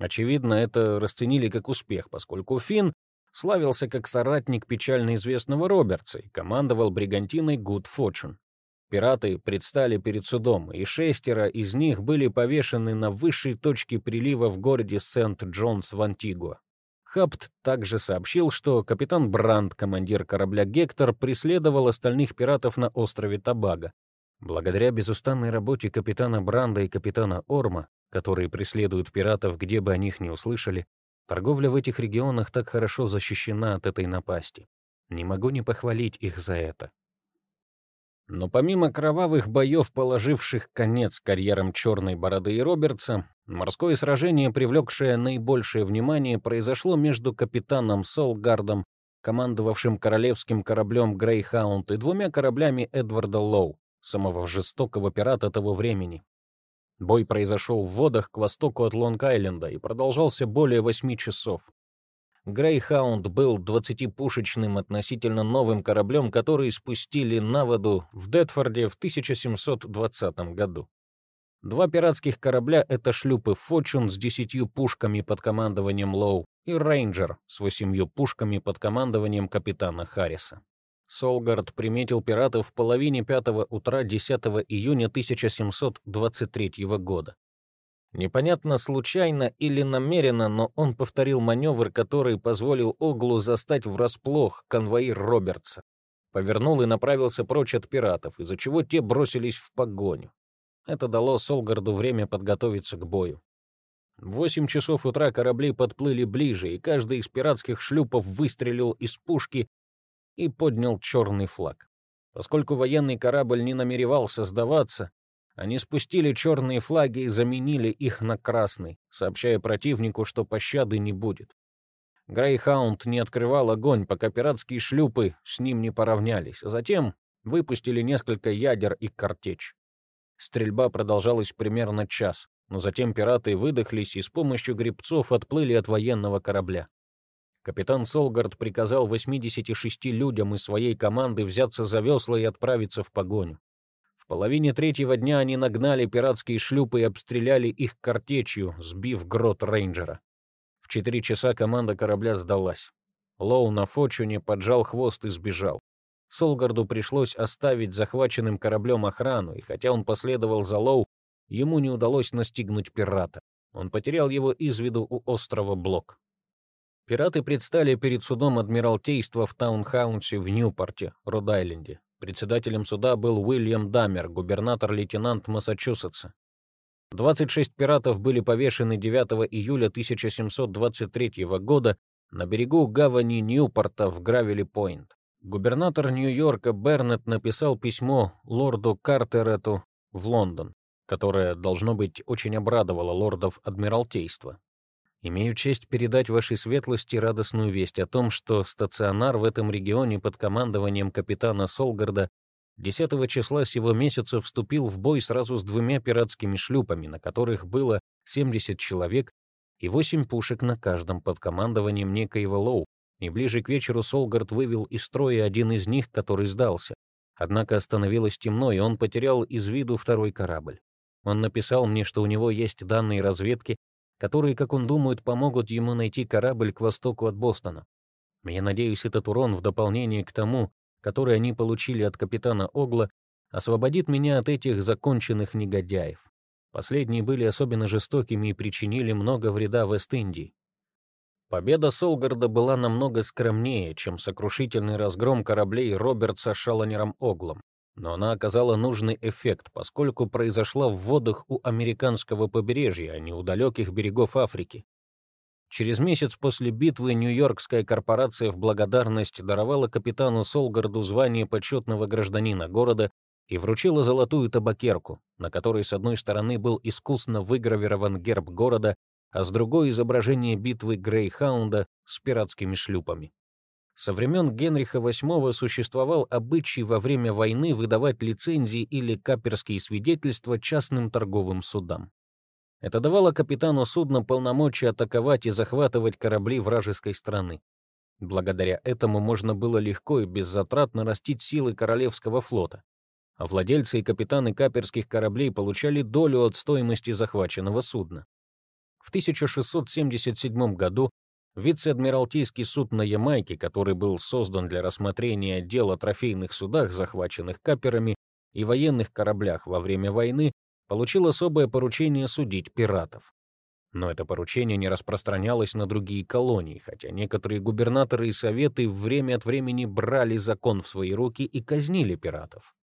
S1: Очевидно, это расценили как успех, поскольку Финн славился как соратник печально известного Робертса и командовал бригантиной Good Fortune. Пираты предстали перед судом, и шестеро из них были повешены на высшей точке прилива в городе Сент-Джонс в Антигуа. Хапт также сообщил, что капитан Бранд, командир корабля «Гектор», преследовал остальных пиратов на острове Табага. Благодаря безустанной работе капитана Бранда и капитана Орма, которые преследуют пиратов, где бы о них не услышали, торговля в этих регионах так хорошо защищена от этой напасти. Не могу не похвалить их за это. Но помимо кровавых боев, положивших конец карьерам Черной Бороды и Робертса, морское сражение, привлекшее наибольшее внимание, произошло между капитаном Солгардом, командовавшим королевским кораблем Грейхаунд, и двумя кораблями Эдварда Лоу, самого жестокого пирата того времени. Бой произошел в водах к востоку от Лонг-Айленда и продолжался более восьми часов. Грейхаунд был 20-пушечным относительно новым кораблем, который спустили на воду в Детфорде в 1720 году. Два пиратских корабля — это шлюпы «Фочун» с десятью пушками под командованием Лоу и «Рейнджер» с восемью пушками под командованием капитана Харриса. Солгард приметил пиратов в половине пятого утра 10 июня 1723 года. Непонятно, случайно или намеренно, но он повторил маневр, который позволил Оглу застать врасплох конвоир Робертса. Повернул и направился прочь от пиратов, из-за чего те бросились в погоню. Это дало Солгарду время подготовиться к бою. В восемь часов утра корабли подплыли ближе, и каждый из пиратских шлюпов выстрелил из пушки и поднял черный флаг. Поскольку военный корабль не намеревался сдаваться, они спустили черные флаги и заменили их на красный, сообщая противнику, что пощады не будет. Грейхаунд не открывал огонь, пока пиратские шлюпы с ним не поравнялись, а затем выпустили несколько ядер и картечь. Стрельба продолжалась примерно час, но затем пираты выдохлись и с помощью гребцов отплыли от военного корабля. Капитан Солгард приказал 86 людям из своей команды взяться за весла и отправиться в погоню. В половине третьего дня они нагнали пиратские шлюпы и обстреляли их картечью, сбив грот рейнджера. В четыре часа команда корабля сдалась. Лоу на Фочуне поджал хвост и сбежал. Солгарду пришлось оставить с захваченным кораблем охрану, и хотя он последовал за Лоу, ему не удалось настигнуть пирата. Он потерял его из виду у острова Блок. Пираты предстали перед судом Адмиралтейства в Таунхаунсе в Ньюпорте, Род-Айленде. Председателем суда был Уильям Даммер, губернатор-лейтенант Массачусетса. 26 пиратов были повешены 9 июля 1723 года на берегу гавани Ньюпорта в Гравели-Пойнт. Губернатор Нью-Йорка Бернет написал письмо лорду Картерету в Лондон, которое, должно быть, очень обрадовало лордов Адмиралтейства. Имею честь передать вашей светлости радостную весть о том, что стационар в этом регионе под командованием капитана Солгарда 10 числа сего месяца вступил в бой сразу с двумя пиратскими шлюпами, на которых было 70 человек и 8 пушек на каждом под командованием некоего Лоу. И ближе к вечеру Солгард вывел из строя один из них, который сдался. Однако остановилось темно, и он потерял из виду второй корабль. Он написал мне, что у него есть данные разведки, которые, как он думает, помогут ему найти корабль к востоку от Бостона. Я надеюсь, этот урон в дополнение к тому, который они получили от капитана Огла, освободит меня от этих законченных негодяев. Последние были особенно жестокими и причинили много вреда Вест-Индии. Победа Солгарда была намного скромнее, чем сокрушительный разгром кораблей Робертса Шалонером Оглом но она оказала нужный эффект, поскольку произошла в водах у американского побережья, а не у далеких берегов Африки. Через месяц после битвы Нью-Йоркская корпорация в благодарность даровала капитану Солгарду звание почетного гражданина города и вручила золотую табакерку, на которой с одной стороны был искусно выгравирован герб города, а с другой — изображение битвы Грейхаунда с пиратскими шлюпами. Со времен Генриха VIII существовал обычай во время войны выдавать лицензии или каперские свидетельства частным торговым судам. Это давало капитану судна полномочия атаковать и захватывать корабли вражеской страны. Благодаря этому можно было легко и без затрат нарастить силы Королевского флота, а владельцы и капитаны каперских кораблей получали долю от стоимости захваченного судна. В 1677 году Вице-адмиралтейский суд на Ямайке, который был создан для рассмотрения дел о трофейных судах, захваченных каперами, и военных кораблях во время войны, получил особое поручение судить пиратов. Но это поручение не распространялось на другие колонии, хотя некоторые губернаторы и советы время от времени брали закон в свои руки и казнили пиратов.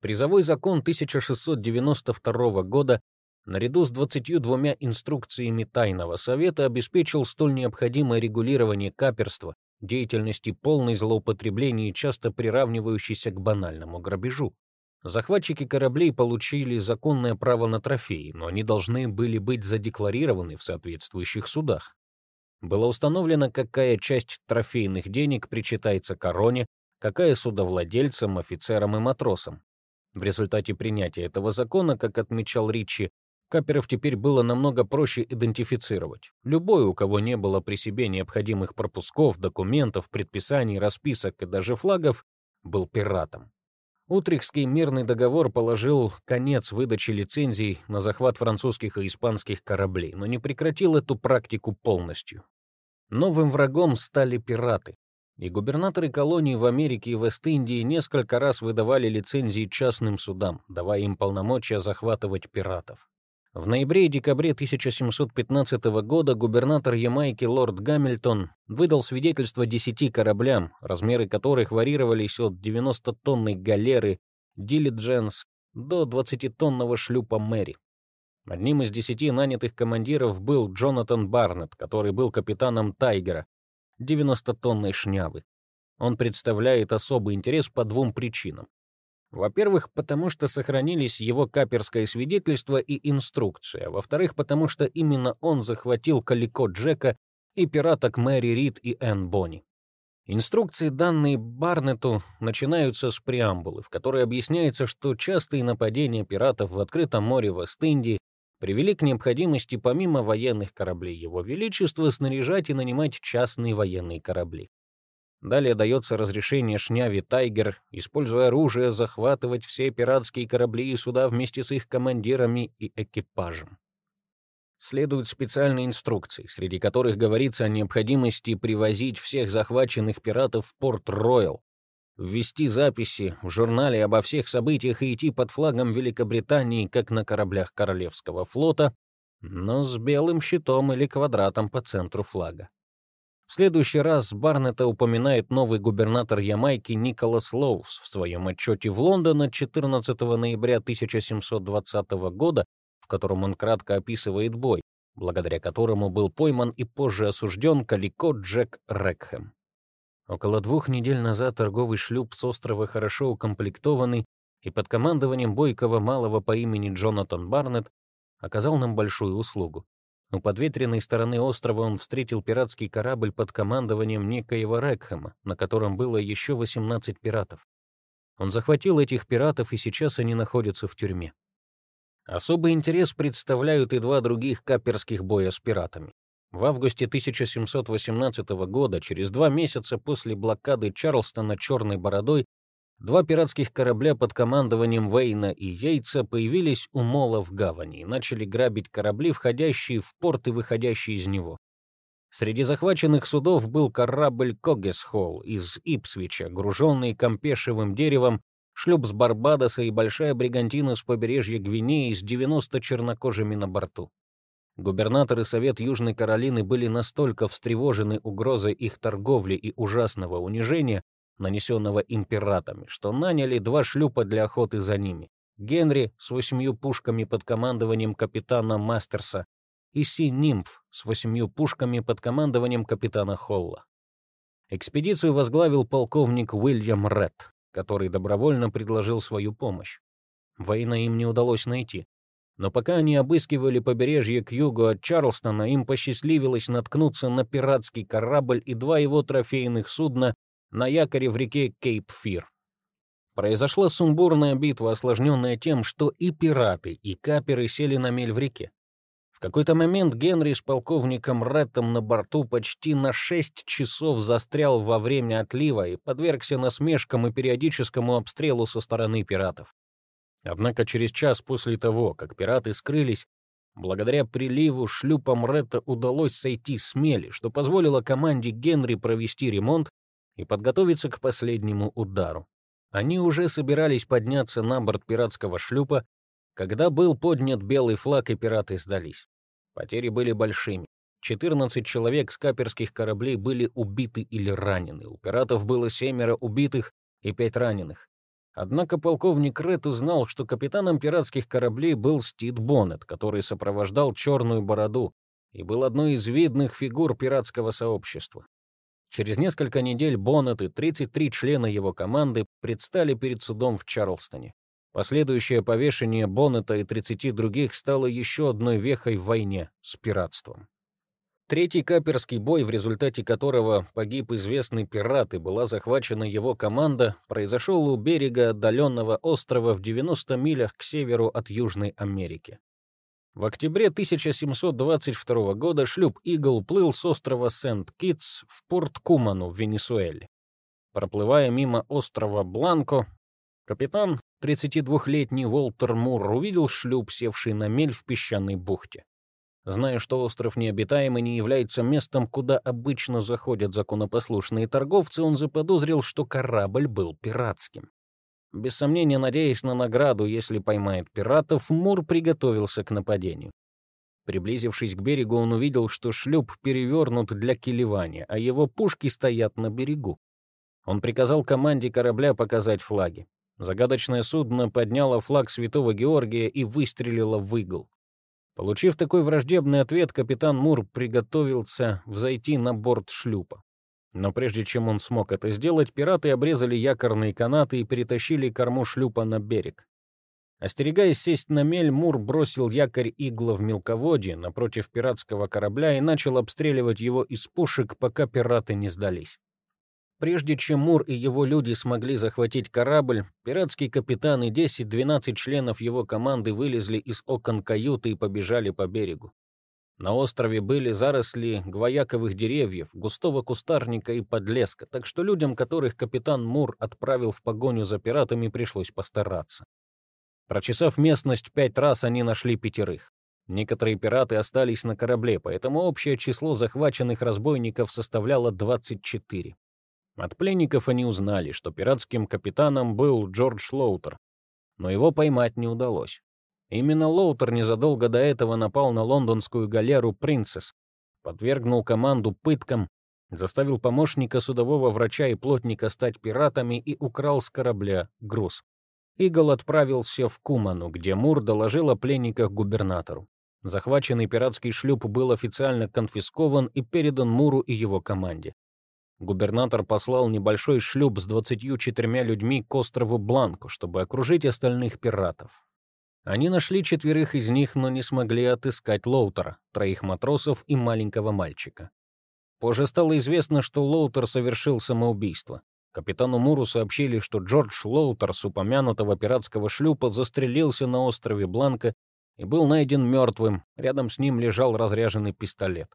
S1: Призовой закон 1692 года наряду с 22 инструкциями Тайного Совета обеспечил столь необходимое регулирование каперства, деятельности полной злоупотребления, часто приравнивающейся к банальному грабежу. Захватчики кораблей получили законное право на трофеи, но они должны были быть задекларированы в соответствующих судах. Было установлено, какая часть трофейных денег причитается короне, какая судовладельцам, офицерам и матросам. В результате принятия этого закона, как отмечал Ричи, Каперов теперь было намного проще идентифицировать. Любой, у кого не было при себе необходимых пропусков, документов, предписаний, расписок и даже флагов, был пиратом. Утрихский мирный договор положил конец выдаче лицензий на захват французских и испанских кораблей, но не прекратил эту практику полностью. Новым врагом стали пираты, и губернаторы колоний в Америке и Вест-Индии несколько раз выдавали лицензии частным судам, давая им полномочия захватывать пиратов. В ноябре и декабре 1715 года губернатор Ямайки лорд Гамильтон выдал свидетельство 10 кораблям, размеры которых варьировались от 90-тонной галеры «Дилидженс» до 20-тонного шлюпа «Мэри». Одним из десяти нанятых командиров был Джонатан Барнетт, который был капитаном «Тайгера», 90-тонной шнявы. Он представляет особый интерес по двум причинам. Во-первых, потому что сохранились его каперское свидетельство и инструкция. Во-вторых, потому что именно он захватил Калико Джека и пираток Мэри Рид и Энн Бонни. Инструкции, данные Барнету, начинаются с преамбулы, в которой объясняется, что частые нападения пиратов в открытом море Вест-Индии привели к необходимости помимо военных кораблей Его Величества снаряжать и нанимать частные военные корабли. Далее дается разрешение шняве «Тайгер», используя оружие, захватывать все пиратские корабли и суда вместе с их командирами и экипажем. Следуют специальные инструкции, среди которых говорится о необходимости привозить всех захваченных пиратов в Порт-Роял, ввести записи в журнале обо всех событиях и идти под флагом Великобритании, как на кораблях Королевского флота, но с белым щитом или квадратом по центру флага. В следующий раз Барнета упоминает новый губернатор Ямайки Николас Лоус в своем отчете в Лондон 14 ноября 1720 года, в котором он кратко описывает бой, благодаря которому был пойман и позже осужден Калико Джек Рекхэм. Около двух недель назад торговый шлюп с острова хорошо укомплектованный и под командованием бойкого малого по имени Джонатан Барнетт оказал нам большую услугу. У подветренной стороны острова он встретил пиратский корабль под командованием некоего Рекхэма, на котором было еще 18 пиратов. Он захватил этих пиратов, и сейчас они находятся в тюрьме. Особый интерес представляют и два других каперских боя с пиратами. В августе 1718 года, через два месяца после блокады Чарлстона Черной Бородой, Два пиратских корабля под командованием Вейна и Яйца появились у Мола в гавани и начали грабить корабли, входящие в порт и выходящие из него. Среди захваченных судов был корабль Когесхолл из Ипсвича, груженный кампешевым деревом, шлюп с Барбадоса и большая бригантина с побережья Гвинеи с 90 чернокожими на борту. Губернатор и Совет Южной Каролины были настолько встревожены угрозой их торговли и ужасного унижения, нанесенного им пиратами, что наняли два шлюпа для охоты за ними. Генри с восьмью пушками под командованием капитана Мастерса и Си-Нимф с восьмью пушками под командованием капитана Холла. Экспедицию возглавил полковник Уильям Ретт, который добровольно предложил свою помощь. Война им не удалось найти. Но пока они обыскивали побережье к югу от Чарлстона, им посчастливилось наткнуться на пиратский корабль и два его трофейных судна на якоре в реке Кейп-Фир. Произошла сумбурная битва, осложненная тем, что и пираты, и каперы сели на мель в реке. В какой-то момент Генри с полковником Реттом на борту почти на шесть часов застрял во время отлива и подвергся насмешкам и периодическому обстрелу со стороны пиратов. Однако через час после того, как пираты скрылись, благодаря приливу шлюпам Ретта удалось сойти с мели, что позволило команде Генри провести ремонт и подготовиться к последнему удару. Они уже собирались подняться на борт пиратского шлюпа, когда был поднят белый флаг, и пираты сдались. Потери были большими. 14 человек с каперских кораблей были убиты или ранены. У пиратов было семеро убитых и пять раненых. Однако полковник Ред узнал, что капитаном пиратских кораблей был Стит Боннет, который сопровождал Черную Бороду и был одной из видных фигур пиратского сообщества. Через несколько недель Боннет и 33 члена его команды предстали перед судом в Чарлстоне. Последующее повешение Боннета и 30 других стало еще одной вехой в войне с пиратством. Третий каперский бой, в результате которого погиб известный пират и была захвачена его команда, произошел у берега отдаленного острова в 90 милях к северу от Южной Америки. В октябре 1722 года шлюп «Игл» плыл с острова Сент-Китс в порт Куману в Венесуэле. Проплывая мимо острова Бланко, капитан, 32-летний Уолтер Мур, увидел шлюп, севший на мель в песчаной бухте. Зная, что остров необитаемый не является местом, куда обычно заходят законопослушные торговцы, он заподозрил, что корабль был пиратским. Без сомнения, надеясь на награду, если поймает пиратов, Мур приготовился к нападению. Приблизившись к берегу, он увидел, что шлюп перевернут для килевания, а его пушки стоят на берегу. Он приказал команде корабля показать флаги. Загадочное судно подняло флаг Святого Георгия и выстрелило в игл. Получив такой враждебный ответ, капитан Мур приготовился взойти на борт шлюпа. Но прежде чем он смог это сделать, пираты обрезали якорные канаты и перетащили корму шлюпа на берег. Остерегаясь сесть на мель, Мур бросил якорь игла в мелководье напротив пиратского корабля и начал обстреливать его из пушек, пока пираты не сдались. Прежде чем Мур и его люди смогли захватить корабль, пиратский капитан и 10-12 членов его команды вылезли из окон каюты и побежали по берегу. На острове были заросли гвояковых деревьев, густого кустарника и подлеска, так что людям, которых капитан Мур отправил в погоню за пиратами, пришлось постараться. Прочесав местность пять раз, они нашли пятерых. Некоторые пираты остались на корабле, поэтому общее число захваченных разбойников составляло 24. От пленников они узнали, что пиратским капитаном был Джордж Лоутер, но его поймать не удалось. Именно Лоутер незадолго до этого напал на лондонскую галеру «Принцесс», подвергнул команду пыткам, заставил помощника судового врача и плотника стать пиратами и украл с корабля груз. Игл отправился в Куману, где Мур доложил о пленниках губернатору. Захваченный пиратский шлюп был официально конфискован и передан Муру и его команде. Губернатор послал небольшой шлюп с 24 людьми к острову Бланку, чтобы окружить остальных пиратов. Они нашли четверых из них, но не смогли отыскать Лоутера, троих матросов и маленького мальчика. Позже стало известно, что Лоутер совершил самоубийство. Капитану Муру сообщили, что Джордж Лоутер с упомянутого пиратского шлюпа застрелился на острове Бланка и был найден мертвым, рядом с ним лежал разряженный пистолет.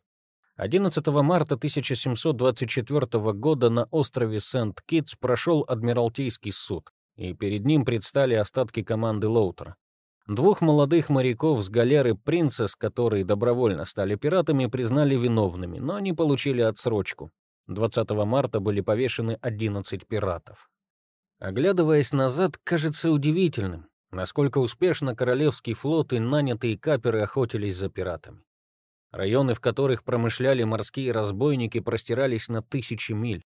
S1: 11 марта 1724 года на острове Сент-Китс прошел Адмиралтейский суд, и перед ним предстали остатки команды Лоутера. Двух молодых моряков с галеры «Принцесс», которые добровольно стали пиратами, признали виновными, но они получили отсрочку. 20 марта были повешены 11 пиратов. Оглядываясь назад, кажется удивительным, насколько успешно Королевский флот и нанятые каперы охотились за пиратами. Районы, в которых промышляли морские разбойники, простирались на тысячи миль.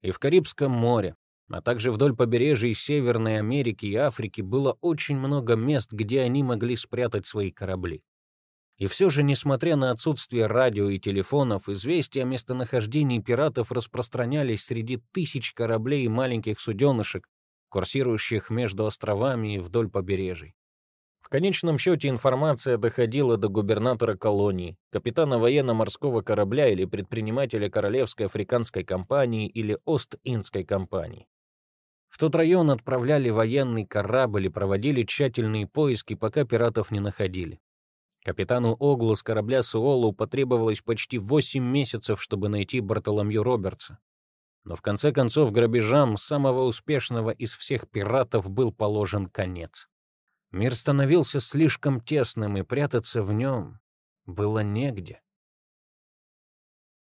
S1: И в Карибском море, а также вдоль побережья Северной Америки и Африки было очень много мест, где они могли спрятать свои корабли. И все же, несмотря на отсутствие радио и телефонов, известия о местонахождении пиратов распространялись среди тысяч кораблей и маленьких суденышек, курсирующих между островами и вдоль побережий. В конечном счете информация доходила до губернатора колонии, капитана военно-морского корабля или предпринимателя Королевской африканской компании или Ост-Индской компании. В тот район отправляли военный корабль и проводили тщательные поиски, пока пиратов не находили. Капитану Оглу с корабля Суолу потребовалось почти 8 месяцев, чтобы найти Бартоломью Робертса. Но в конце концов грабежам самого успешного из всех пиратов был положен конец. Мир становился слишком тесным, и прятаться в нем было негде.